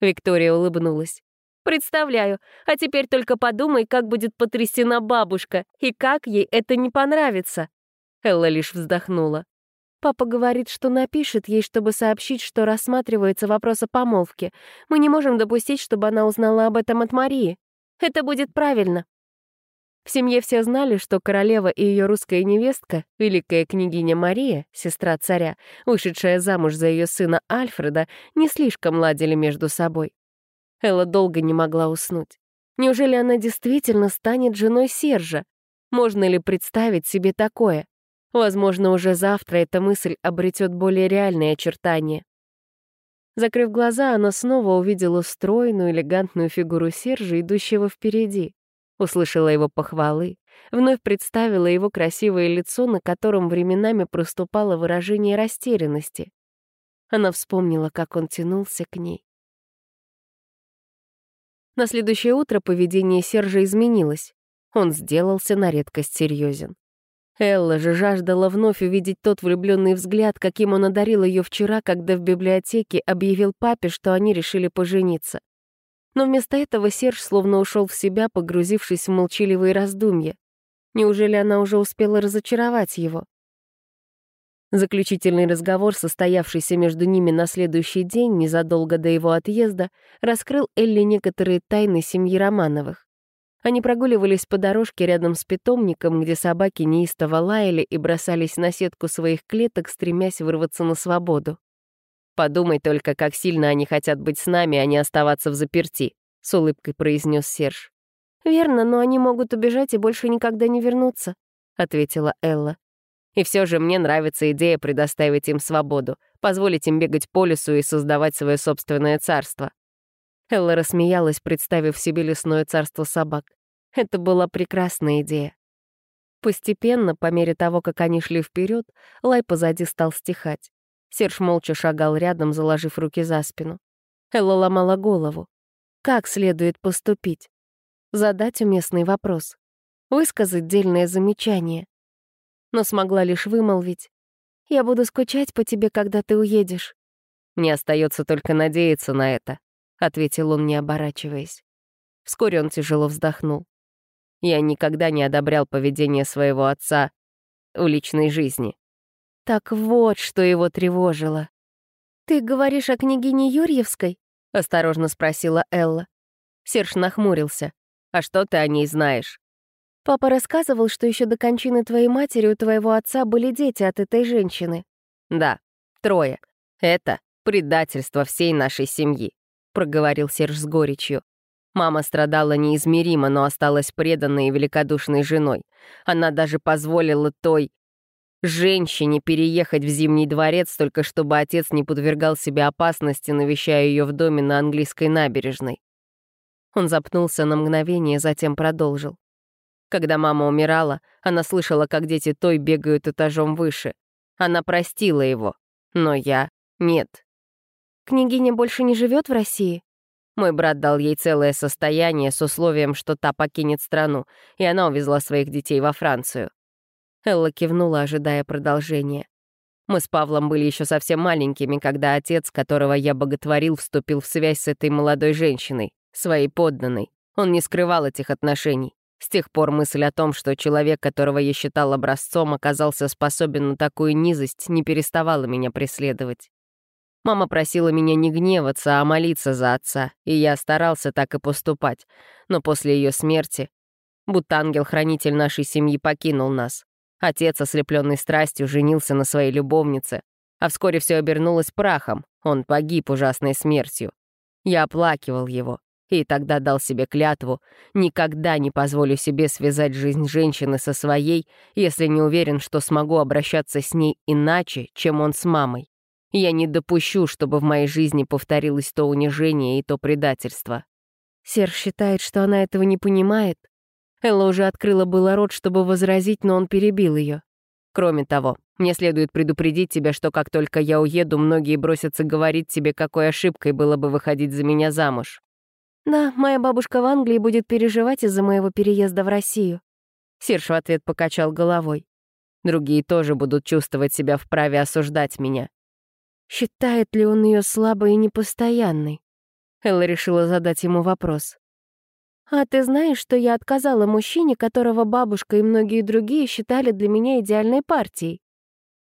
Виктория улыбнулась. «Представляю. А теперь только подумай, как будет потрясена бабушка, и как ей это не понравится». Элла лишь вздохнула. Папа говорит, что напишет ей, чтобы сообщить, что рассматривается вопрос о помолвке. Мы не можем допустить, чтобы она узнала об этом от Марии. Это будет правильно. В семье все знали, что королева и ее русская невестка, великая княгиня Мария, сестра царя, вышедшая замуж за ее сына Альфреда, не слишком ладили между собой. Элла долго не могла уснуть. Неужели она действительно станет женой Сержа? Можно ли представить себе такое? Возможно, уже завтра эта мысль обретет более реальные очертания. Закрыв глаза, она снова увидела стройную, элегантную фигуру Сержа, идущего впереди. Услышала его похвалы, вновь представила его красивое лицо, на котором временами проступало выражение растерянности. Она вспомнила, как он тянулся к ней. На следующее утро поведение Сержа изменилось. Он сделался на редкость серьезен. Элла же жаждала вновь увидеть тот влюбленный взгляд, каким он одарил ее вчера, когда в библиотеке объявил папе, что они решили пожениться. Но вместо этого Серж словно ушел в себя, погрузившись в молчаливые раздумья. Неужели она уже успела разочаровать его? Заключительный разговор, состоявшийся между ними на следующий день, незадолго до его отъезда, раскрыл Элли некоторые тайны семьи Романовых. Они прогуливались по дорожке рядом с питомником, где собаки неистово лаяли и бросались на сетку своих клеток, стремясь вырваться на свободу. «Подумай только, как сильно они хотят быть с нами, а не оставаться в заперти», — с улыбкой произнес Серж. «Верно, но они могут убежать и больше никогда не вернуться», — ответила Элла. «И все же мне нравится идея предоставить им свободу, позволить им бегать по лесу и создавать свое собственное царство. Элла рассмеялась, представив себе лесное царство собак. Это была прекрасная идея. Постепенно, по мере того, как они шли вперед, лай позади стал стихать. Серж молча шагал рядом, заложив руки за спину. Элла ломала голову. Как следует поступить? Задать уместный вопрос. Высказать дельное замечание. Но смогла лишь вымолвить. «Я буду скучать по тебе, когда ты уедешь». Мне остается только надеяться на это. — ответил он, не оборачиваясь. Вскоре он тяжело вздохнул. Я никогда не одобрял поведение своего отца в личной жизни. Так вот, что его тревожило. «Ты говоришь о княгине Юрьевской?» — осторожно спросила Элла. Серж нахмурился. «А что ты о ней знаешь?» «Папа рассказывал, что еще до кончины твоей матери у твоего отца были дети от этой женщины». «Да, трое. Это предательство всей нашей семьи. — проговорил Серж с горечью. Мама страдала неизмеримо, но осталась преданной и великодушной женой. Она даже позволила той женщине переехать в Зимний дворец, только чтобы отец не подвергал себе опасности, навещая ее в доме на английской набережной. Он запнулся на мгновение, затем продолжил. Когда мама умирала, она слышала, как дети той бегают этажом выше. Она простила его, но я — нет. Княгиня больше не живет в России? Мой брат дал ей целое состояние с условием, что та покинет страну, и она увезла своих детей во Францию. Элла кивнула, ожидая продолжения. Мы с Павлом были еще совсем маленькими, когда отец, которого я боготворил, вступил в связь с этой молодой женщиной, своей подданной. Он не скрывал этих отношений. С тех пор мысль о том, что человек, которого я считал образцом, оказался способен на такую низость, не переставала меня преследовать. Мама просила меня не гневаться, а молиться за отца, и я старался так и поступать. Но после ее смерти, будто ангел-хранитель нашей семьи покинул нас. Отец, ослепленный страстью, женился на своей любовнице, а вскоре все обернулось прахом, он погиб ужасной смертью. Я оплакивал его, и тогда дал себе клятву, никогда не позволю себе связать жизнь женщины со своей, если не уверен, что смогу обращаться с ней иначе, чем он с мамой. Я не допущу, чтобы в моей жизни повторилось то унижение и то предательство. Серж считает, что она этого не понимает. Элла уже открыла было рот, чтобы возразить, но он перебил ее. Кроме того, мне следует предупредить тебя, что как только я уеду, многие бросятся говорить тебе, какой ошибкой было бы выходить за меня замуж. Да, моя бабушка в Англии будет переживать из-за моего переезда в Россию. Серж в ответ покачал головой. Другие тоже будут чувствовать себя вправе осуждать меня. Считает ли он ее слабой и непостоянной? Элла решила задать ему вопрос. «А ты знаешь, что я отказала мужчине, которого бабушка и многие другие считали для меня идеальной партией?»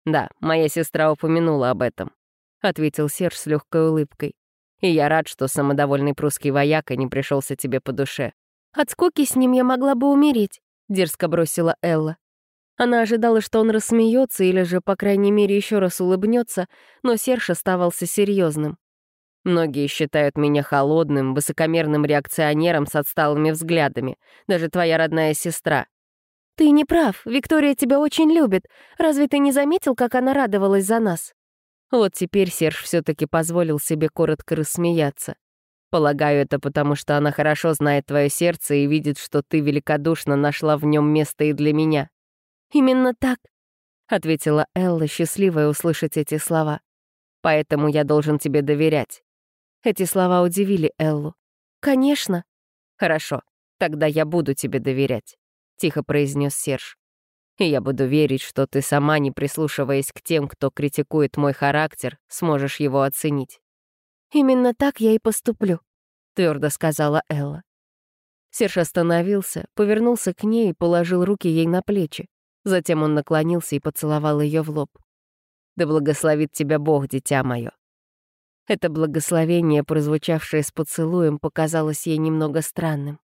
«Да, моя сестра упомянула об этом», — ответил Серж с легкой улыбкой. «И я рад, что самодовольный прусский вояка не пришелся тебе по душе». «От скуки с ним я могла бы умереть», — дерзко бросила Элла. Она ожидала, что он рассмеется или же, по крайней мере, еще раз улыбнется, но Серж оставался серьезным. Многие считают меня холодным, высокомерным реакционером с отсталыми взглядами, даже твоя родная сестра. «Ты не прав, Виктория тебя очень любит. Разве ты не заметил, как она радовалась за нас?» Вот теперь Серж все таки позволил себе коротко рассмеяться. Полагаю, это потому, что она хорошо знает твое сердце и видит, что ты великодушно нашла в нем место и для меня. «Именно так», — ответила Элла, счастливая услышать эти слова. «Поэтому я должен тебе доверять». Эти слова удивили Эллу. «Конечно». «Хорошо, тогда я буду тебе доверять», — тихо произнес Серж. «И я буду верить, что ты сама, не прислушиваясь к тем, кто критикует мой характер, сможешь его оценить». «Именно так я и поступлю», — твердо сказала Элла. Серж остановился, повернулся к ней и положил руки ей на плечи. Затем он наклонился и поцеловал ее в лоб. «Да благословит тебя Бог, дитя мое». Это благословение, прозвучавшее с поцелуем, показалось ей немного странным.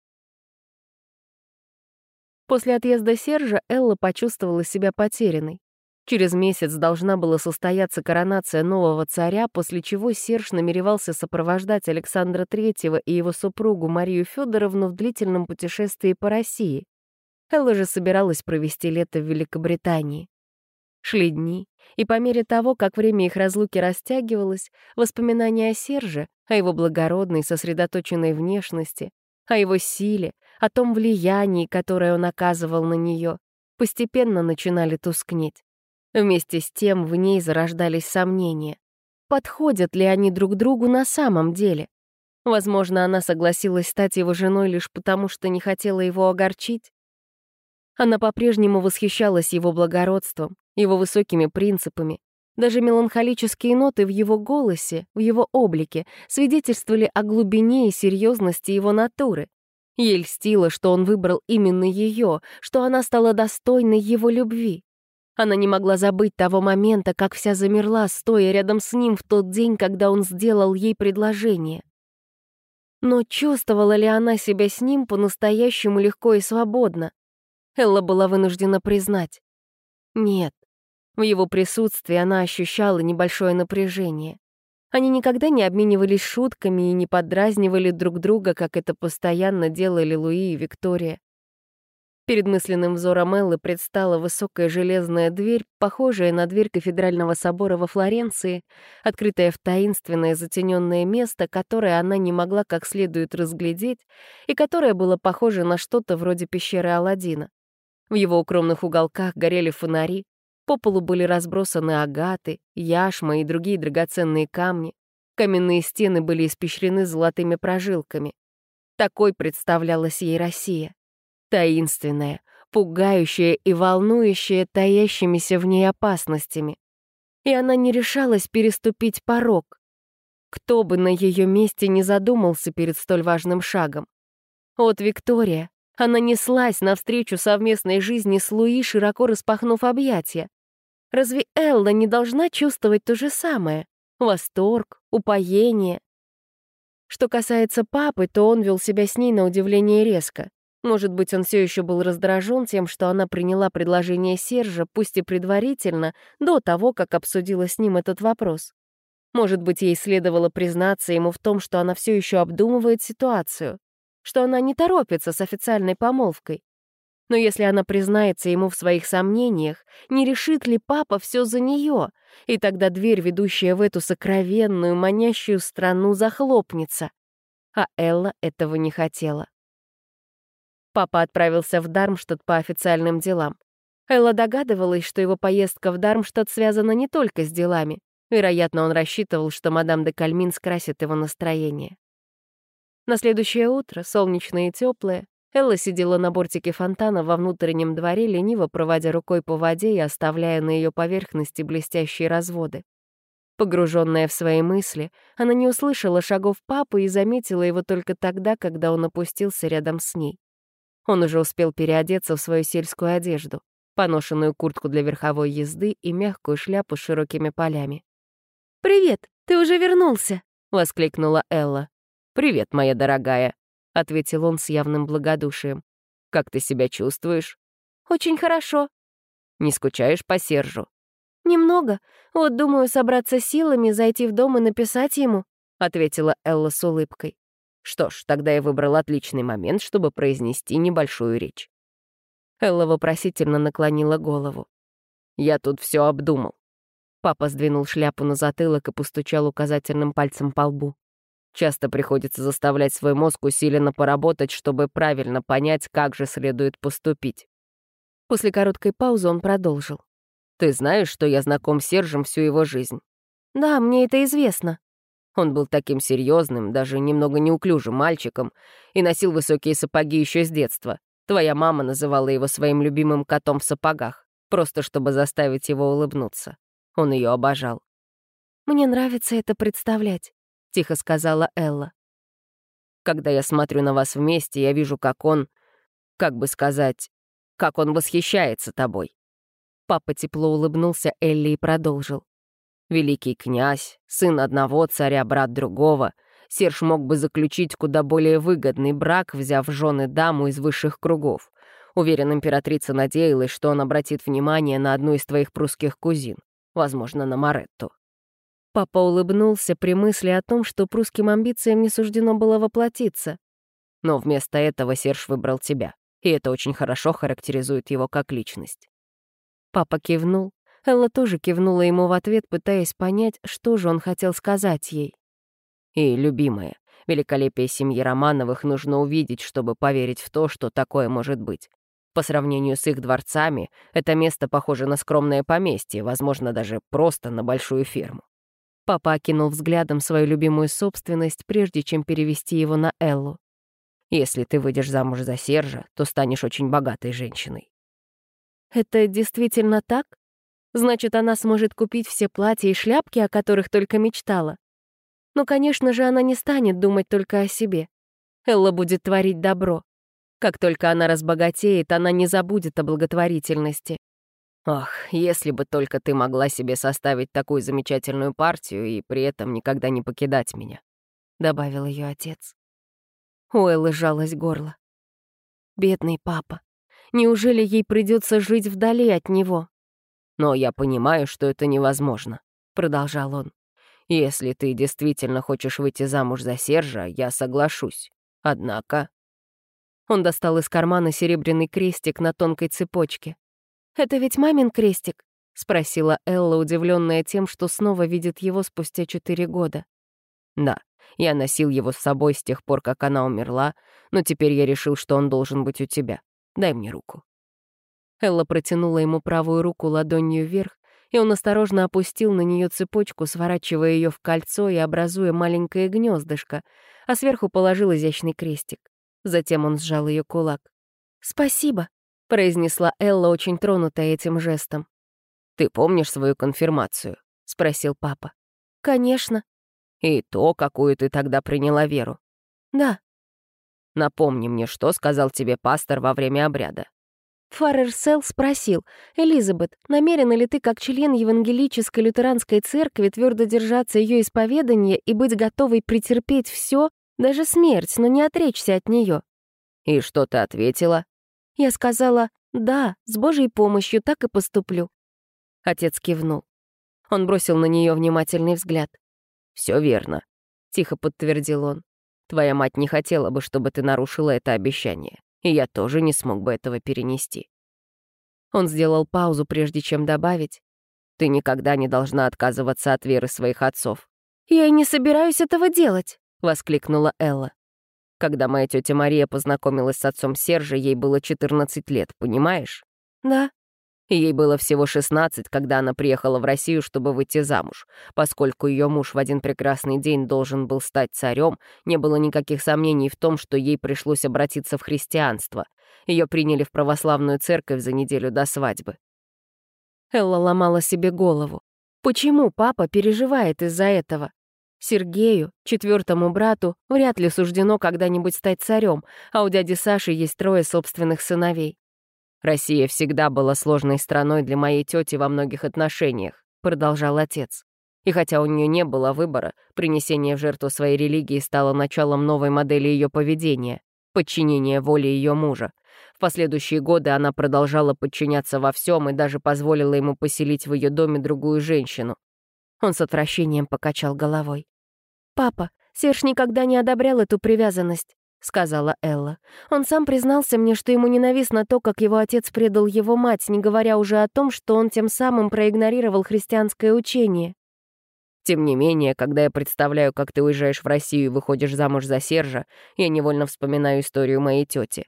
После отъезда Сержа Элла почувствовала себя потерянной. Через месяц должна была состояться коронация нового царя, после чего Серж намеревался сопровождать Александра III и его супругу Марию Федоровну в длительном путешествии по России. Элла же собиралась провести лето в Великобритании. Шли дни, и по мере того, как время их разлуки растягивалось, воспоминания о Серже, о его благородной, сосредоточенной внешности, о его силе, о том влиянии, которое он оказывал на нее, постепенно начинали тускнеть. Вместе с тем в ней зарождались сомнения. Подходят ли они друг другу на самом деле? Возможно, она согласилась стать его женой лишь потому, что не хотела его огорчить. Она по-прежнему восхищалась его благородством, его высокими принципами. Даже меланхолические ноты в его голосе, в его облике свидетельствовали о глубине и серьезности его натуры. Ей льстило, что он выбрал именно ее, что она стала достойной его любви. Она не могла забыть того момента, как вся замерла, стоя рядом с ним в тот день, когда он сделал ей предложение. Но чувствовала ли она себя с ним по-настоящему легко и свободно? Элла была вынуждена признать. Нет. В его присутствии она ощущала небольшое напряжение. Они никогда не обменивались шутками и не подразнивали друг друга, как это постоянно делали Луи и Виктория. Перед мысленным взором Эллы предстала высокая железная дверь, похожая на дверь кафедрального собора во Флоренции, открытая в таинственное затененное место, которое она не могла как следует разглядеть, и которое было похоже на что-то вроде пещеры Аладдина. В его укромных уголках горели фонари, по полу были разбросаны агаты, яшма и другие драгоценные камни. Каменные стены были испещрены золотыми прожилками. Такой представлялась ей Россия таинственная, пугающая и волнующая таящимися в ней опасностями. И она не решалась переступить порог. Кто бы на ее месте не задумался перед столь важным шагом. Вот Виктория, она неслась навстречу совместной жизни с Луи, широко распахнув объятия. Разве Элла не должна чувствовать то же самое? Восторг, упоение. Что касается папы, то он вел себя с ней на удивление резко. Может быть, он все еще был раздражен тем, что она приняла предложение Сержа, пусть и предварительно, до того, как обсудила с ним этот вопрос. Может быть, ей следовало признаться ему в том, что она все еще обдумывает ситуацию, что она не торопится с официальной помолвкой. Но если она признается ему в своих сомнениях, не решит ли папа все за нее, и тогда дверь, ведущая в эту сокровенную, манящую страну, захлопнется. А Элла этого не хотела. Папа отправился в Дармштадт по официальным делам. Элла догадывалась, что его поездка в Дармштадт связана не только с делами. Вероятно, он рассчитывал, что мадам де Кальмин скрасит его настроение. На следующее утро, солнечное и теплое, Элла сидела на бортике фонтана во внутреннем дворе, лениво проводя рукой по воде и оставляя на ее поверхности блестящие разводы. Погруженная в свои мысли, она не услышала шагов папы и заметила его только тогда, когда он опустился рядом с ней. Он уже успел переодеться в свою сельскую одежду, поношенную куртку для верховой езды и мягкую шляпу с широкими полями. «Привет, ты уже вернулся!» — воскликнула Элла. «Привет, моя дорогая», — ответил он с явным благодушием. «Как ты себя чувствуешь?» «Очень хорошо». «Не скучаешь по Сержу?» «Немного. Вот думаю собраться силами, зайти в дом и написать ему», — ответила Элла с улыбкой. Что ж, тогда я выбрал отличный момент, чтобы произнести небольшую речь. Элла вопросительно наклонила голову. «Я тут все обдумал». Папа сдвинул шляпу на затылок и постучал указательным пальцем по лбу. Часто приходится заставлять свой мозг усиленно поработать, чтобы правильно понять, как же следует поступить. После короткой паузы он продолжил. «Ты знаешь, что я знаком с Сержем всю его жизнь?» «Да, мне это известно». Он был таким серьезным, даже немного неуклюжим мальчиком и носил высокие сапоги еще с детства. Твоя мама называла его своим любимым котом в сапогах, просто чтобы заставить его улыбнуться. Он ее обожал. «Мне нравится это представлять», — тихо сказала Элла. «Когда я смотрю на вас вместе, я вижу, как он, как бы сказать, как он восхищается тобой». Папа тепло улыбнулся Элли и продолжил. «Великий князь, сын одного царя, брат другого, Серж мог бы заключить куда более выгодный брак, взяв жены даму из высших кругов. Уверен, императрица надеялась, что он обратит внимание на одну из твоих прусских кузин, возможно, на Маретту. Папа улыбнулся при мысли о том, что прусским амбициям не суждено было воплотиться. Но вместо этого Серж выбрал тебя, и это очень хорошо характеризует его как личность. Папа кивнул. Элла тоже кивнула ему в ответ, пытаясь понять, что же он хотел сказать ей. И, любимая, великолепие семьи Романовых нужно увидеть, чтобы поверить в то, что такое может быть. По сравнению с их дворцами, это место похоже на скромное поместье, возможно, даже просто на большую ферму. Папа окинул взглядом свою любимую собственность, прежде чем перевести его на Эллу. «Если ты выйдешь замуж за Сержа, то станешь очень богатой женщиной». «Это действительно так? Значит, она сможет купить все платья и шляпки, о которых только мечтала?» Но, конечно же, она не станет думать только о себе. Элла будет творить добро. Как только она разбогатеет, она не забудет о благотворительности. Ах, если бы только ты могла себе составить такую замечательную партию и при этом никогда не покидать меня», — добавил ее отец. У Эллы жалось горло. Бедный папа. Неужели ей придется жить вдали от него? «Но я понимаю, что это невозможно», — продолжал он. Если ты действительно хочешь выйти замуж за Сержа, я соглашусь. Однако...» Он достал из кармана серебряный крестик на тонкой цепочке. «Это ведь мамин крестик?» — спросила Элла, удивленная тем, что снова видит его спустя четыре года. «Да, я носил его с собой с тех пор, как она умерла, но теперь я решил, что он должен быть у тебя. Дай мне руку». Элла протянула ему правую руку ладонью вверх, и он осторожно опустил на нее цепочку, сворачивая ее в кольцо и образуя маленькое гнездышко, а сверху положил изящный крестик. Затем он сжал ее кулак. «Спасибо», — произнесла Элла, очень тронутая этим жестом. «Ты помнишь свою конфирмацию?» — спросил папа. «Конечно». «И то, какую ты тогда приняла веру?» «Да». «Напомни мне, что сказал тебе пастор во время обряда». Фаррер Сел спросил, «Элизабет, намерена ли ты, как член Евангелической лютеранской церкви, твердо держаться ее исповедания и быть готовой претерпеть все, даже смерть, но не отречься от нее?» «И что ты ответила?» Я сказала, «Да, с Божьей помощью так и поступлю». Отец кивнул. Он бросил на нее внимательный взгляд. Все верно», — тихо подтвердил он. «Твоя мать не хотела бы, чтобы ты нарушила это обещание и я тоже не смог бы этого перенести. Он сделал паузу, прежде чем добавить. «Ты никогда не должна отказываться от веры своих отцов». «Я и не собираюсь этого делать», — воскликнула Элла. Когда моя тетя Мария познакомилась с отцом Сержа, ей было 14 лет, понимаешь? «Да», Ей было всего 16, когда она приехала в Россию, чтобы выйти замуж. Поскольку ее муж в один прекрасный день должен был стать царем, не было никаких сомнений в том, что ей пришлось обратиться в христианство. Ее приняли в православную церковь за неделю до свадьбы. Элла ломала себе голову. Почему папа переживает из-за этого? Сергею, четвертому брату, вряд ли суждено когда-нибудь стать царем, а у дяди Саши есть трое собственных сыновей. «Россия всегда была сложной страной для моей тети во многих отношениях», — продолжал отец. И хотя у нее не было выбора, принесение в жертву своей религии стало началом новой модели ее поведения — подчинение воле ее мужа. В последующие годы она продолжала подчиняться во всем и даже позволила ему поселить в ее доме другую женщину. Он с отвращением покачал головой. «Папа, Серж никогда не одобрял эту привязанность», — сказала Элла. «Он сам признался мне, что ему ненавистно то, как его отец предал его мать, не говоря уже о том, что он тем самым проигнорировал христианское учение». Тем не менее, когда я представляю, как ты уезжаешь в Россию и выходишь замуж за Сержа, я невольно вспоминаю историю моей тети.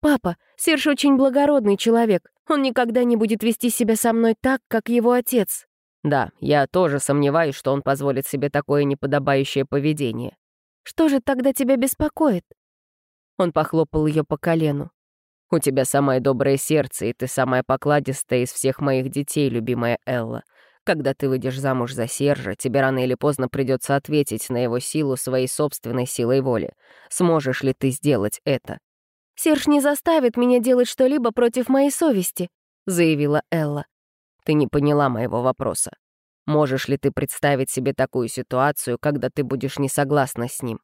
«Папа, Серж очень благородный человек. Он никогда не будет вести себя со мной так, как его отец». Да, я тоже сомневаюсь, что он позволит себе такое неподобающее поведение. «Что же тогда тебя беспокоит?» Он похлопал ее по колену. «У тебя самое доброе сердце, и ты самая покладистая из всех моих детей, любимая Элла. Когда ты выйдешь замуж за Сержа, тебе рано или поздно придется ответить на его силу своей собственной силой воли. Сможешь ли ты сделать это?» «Серж не заставит меня делать что-либо против моей совести», — заявила Элла. «Ты не поняла моего вопроса. Можешь ли ты представить себе такую ситуацию, когда ты будешь не согласна с ним?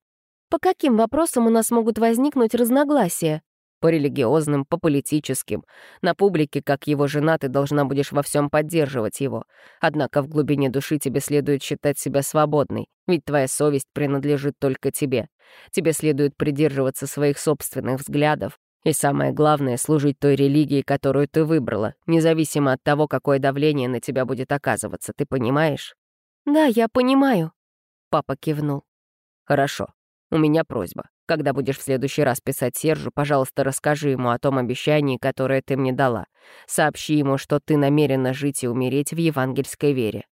По каким вопросам у нас могут возникнуть разногласия? По религиозным, по политическим. На публике, как его жена, ты должна будешь во всем поддерживать его. Однако в глубине души тебе следует считать себя свободной, ведь твоя совесть принадлежит только тебе. Тебе следует придерживаться своих собственных взглядов, и самое главное — служить той религии, которую ты выбрала, независимо от того, какое давление на тебя будет оказываться, ты понимаешь? «Да, я понимаю», — папа кивнул. «Хорошо. У меня просьба. Когда будешь в следующий раз писать Сержу, пожалуйста, расскажи ему о том обещании, которое ты мне дала. Сообщи ему, что ты намерена жить и умереть в евангельской вере.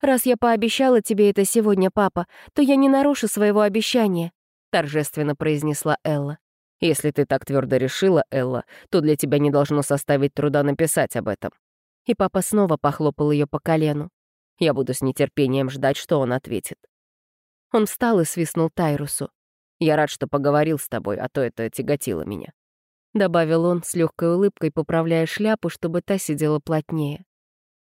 «Раз я пообещала тебе это сегодня, папа, то я не нарушу своего обещания», — торжественно произнесла Элла. «Если ты так твердо решила, Элла, то для тебя не должно составить труда написать об этом». И папа снова похлопал ее по колену. «Я буду с нетерпением ждать, что он ответит». Он встал и свистнул Тайрусу. «Я рад, что поговорил с тобой, а то это тяготило меня», — добавил он с легкой улыбкой, поправляя шляпу, чтобы та сидела плотнее.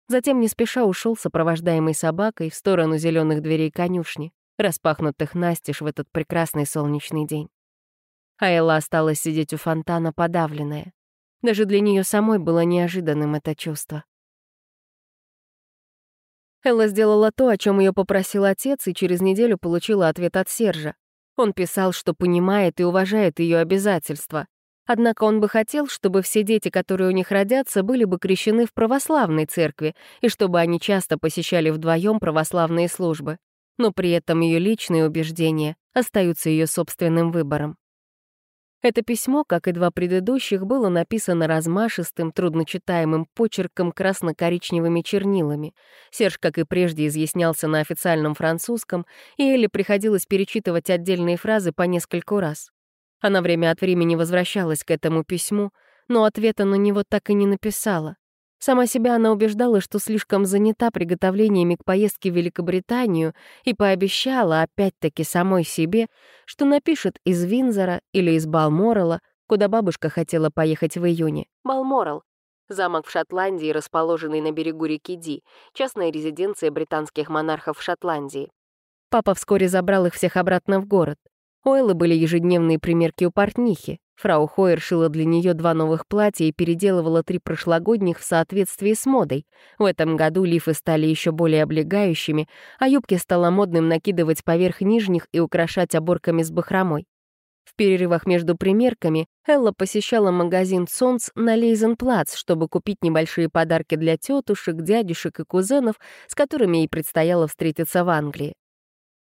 Затем не спеша ушел сопровождаемый собакой в сторону зеленых дверей конюшни, распахнутых настежь в этот прекрасный солнечный день. А Элла осталась сидеть у фонтана подавленная. Даже для нее самой было неожиданным это чувство. Элла сделала то, о чем ее попросил отец, и через неделю получила ответ от Сержа. Он писал, что понимает и уважает ее обязательства. Однако он бы хотел, чтобы все дети, которые у них родятся, были бы крещены в православной церкви, и чтобы они часто посещали вдвоем православные службы. Но при этом ее личные убеждения остаются ее собственным выбором. Это письмо, как и два предыдущих, было написано размашистым, трудночитаемым почерком красно-коричневыми чернилами. Серж, как и прежде, изъяснялся на официальном французском, и Элли приходилось перечитывать отдельные фразы по нескольку раз. Она время от времени возвращалась к этому письму, но ответа на него так и не написала. Сама себя она убеждала, что слишком занята приготовлениями к поездке в Великобританию и пообещала, опять-таки самой себе, что напишет из Винзора или из Балморала, куда бабушка хотела поехать в июне. Балморал — замок в Шотландии, расположенный на берегу реки Ди, частная резиденция британских монархов в Шотландии. Папа вскоре забрал их всех обратно в город. Эллы были ежедневные примерки у портнихи. Фрау Хойер шила для нее два новых платья и переделывала три прошлогодних в соответствии с модой. В этом году лифы стали еще более облегающими, а юбки стало модным накидывать поверх нижних и украшать оборками с бахромой. В перерывах между примерками Элла посещала магазин «Сонц» на Лейзенплац, чтобы купить небольшие подарки для тетушек, дядюшек и кузенов, с которыми ей предстояло встретиться в Англии.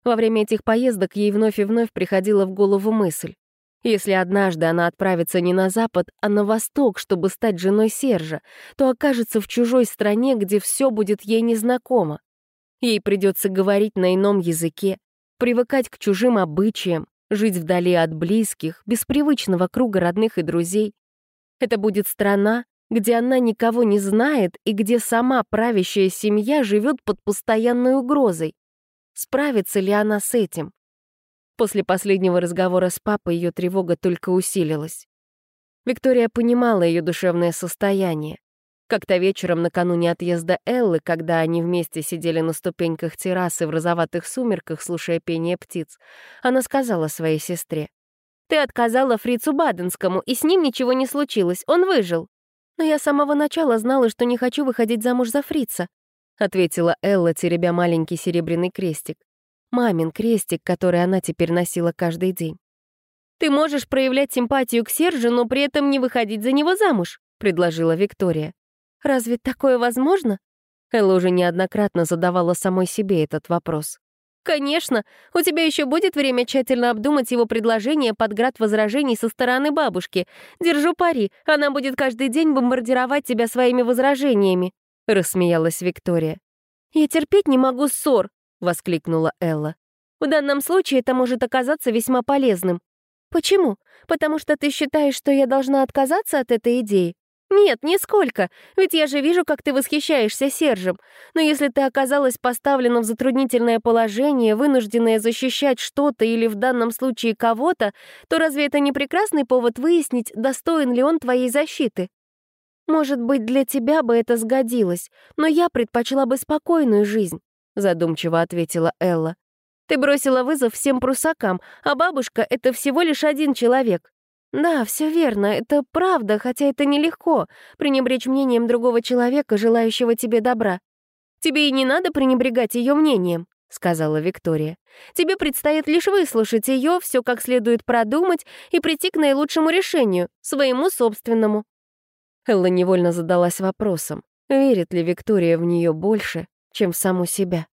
Во время этих поездок ей вновь и вновь приходила в голову мысль. Если однажды она отправится не на запад, а на восток, чтобы стать женой Сержа, то окажется в чужой стране, где все будет ей незнакомо. Ей придется говорить на ином языке, привыкать к чужим обычаям, жить вдали от близких, без привычного круга родных и друзей. Это будет страна, где она никого не знает и где сама правящая семья живет под постоянной угрозой. Справится ли она с этим? После последнего разговора с папой ее тревога только усилилась. Виктория понимала ее душевное состояние. Как-то вечером накануне отъезда Эллы, когда они вместе сидели на ступеньках террасы в розоватых сумерках, слушая пение птиц, она сказала своей сестре. «Ты отказала Фрицу Баденскому, и с ним ничего не случилось, он выжил». «Но я с самого начала знала, что не хочу выходить замуж за Фрица», ответила Элла, теребя маленький серебряный крестик. Мамин крестик, который она теперь носила каждый день. Ты можешь проявлять симпатию к Сержу, но при этом не выходить за него замуж», — предложила Виктория. «Разве такое возможно?» Элла уже неоднократно задавала самой себе этот вопрос. «Конечно, у тебя еще будет время тщательно обдумать его предложение под град возражений со стороны бабушки. Держу пари, она будет каждый день бомбардировать тебя своими возражениями», — рассмеялась Виктория. «Я терпеть не могу ссор», — воскликнула Элла. «В данном случае это может оказаться весьма полезным». «Почему? Потому что ты считаешь, что я должна отказаться от этой идеи?» «Нет, нисколько, ведь я же вижу, как ты восхищаешься Сержем. Но если ты оказалась поставлена в затруднительное положение, вынужденная защищать что-то или в данном случае кого-то, то разве это не прекрасный повод выяснить, достоин ли он твоей защиты?» «Может быть, для тебя бы это сгодилось, но я предпочла бы спокойную жизнь», — задумчиво ответила Элла. «Ты бросила вызов всем прусакам, а бабушка — это всего лишь один человек. «Да, все верно, это правда, хотя это нелегко — пренебречь мнением другого человека, желающего тебе добра. Тебе и не надо пренебрегать ее мнением», — сказала Виктория. «Тебе предстоит лишь выслушать ее, все как следует продумать и прийти к наилучшему решению, своему собственному». Элла невольно задалась вопросом, верит ли Виктория в нее больше, чем в саму себя.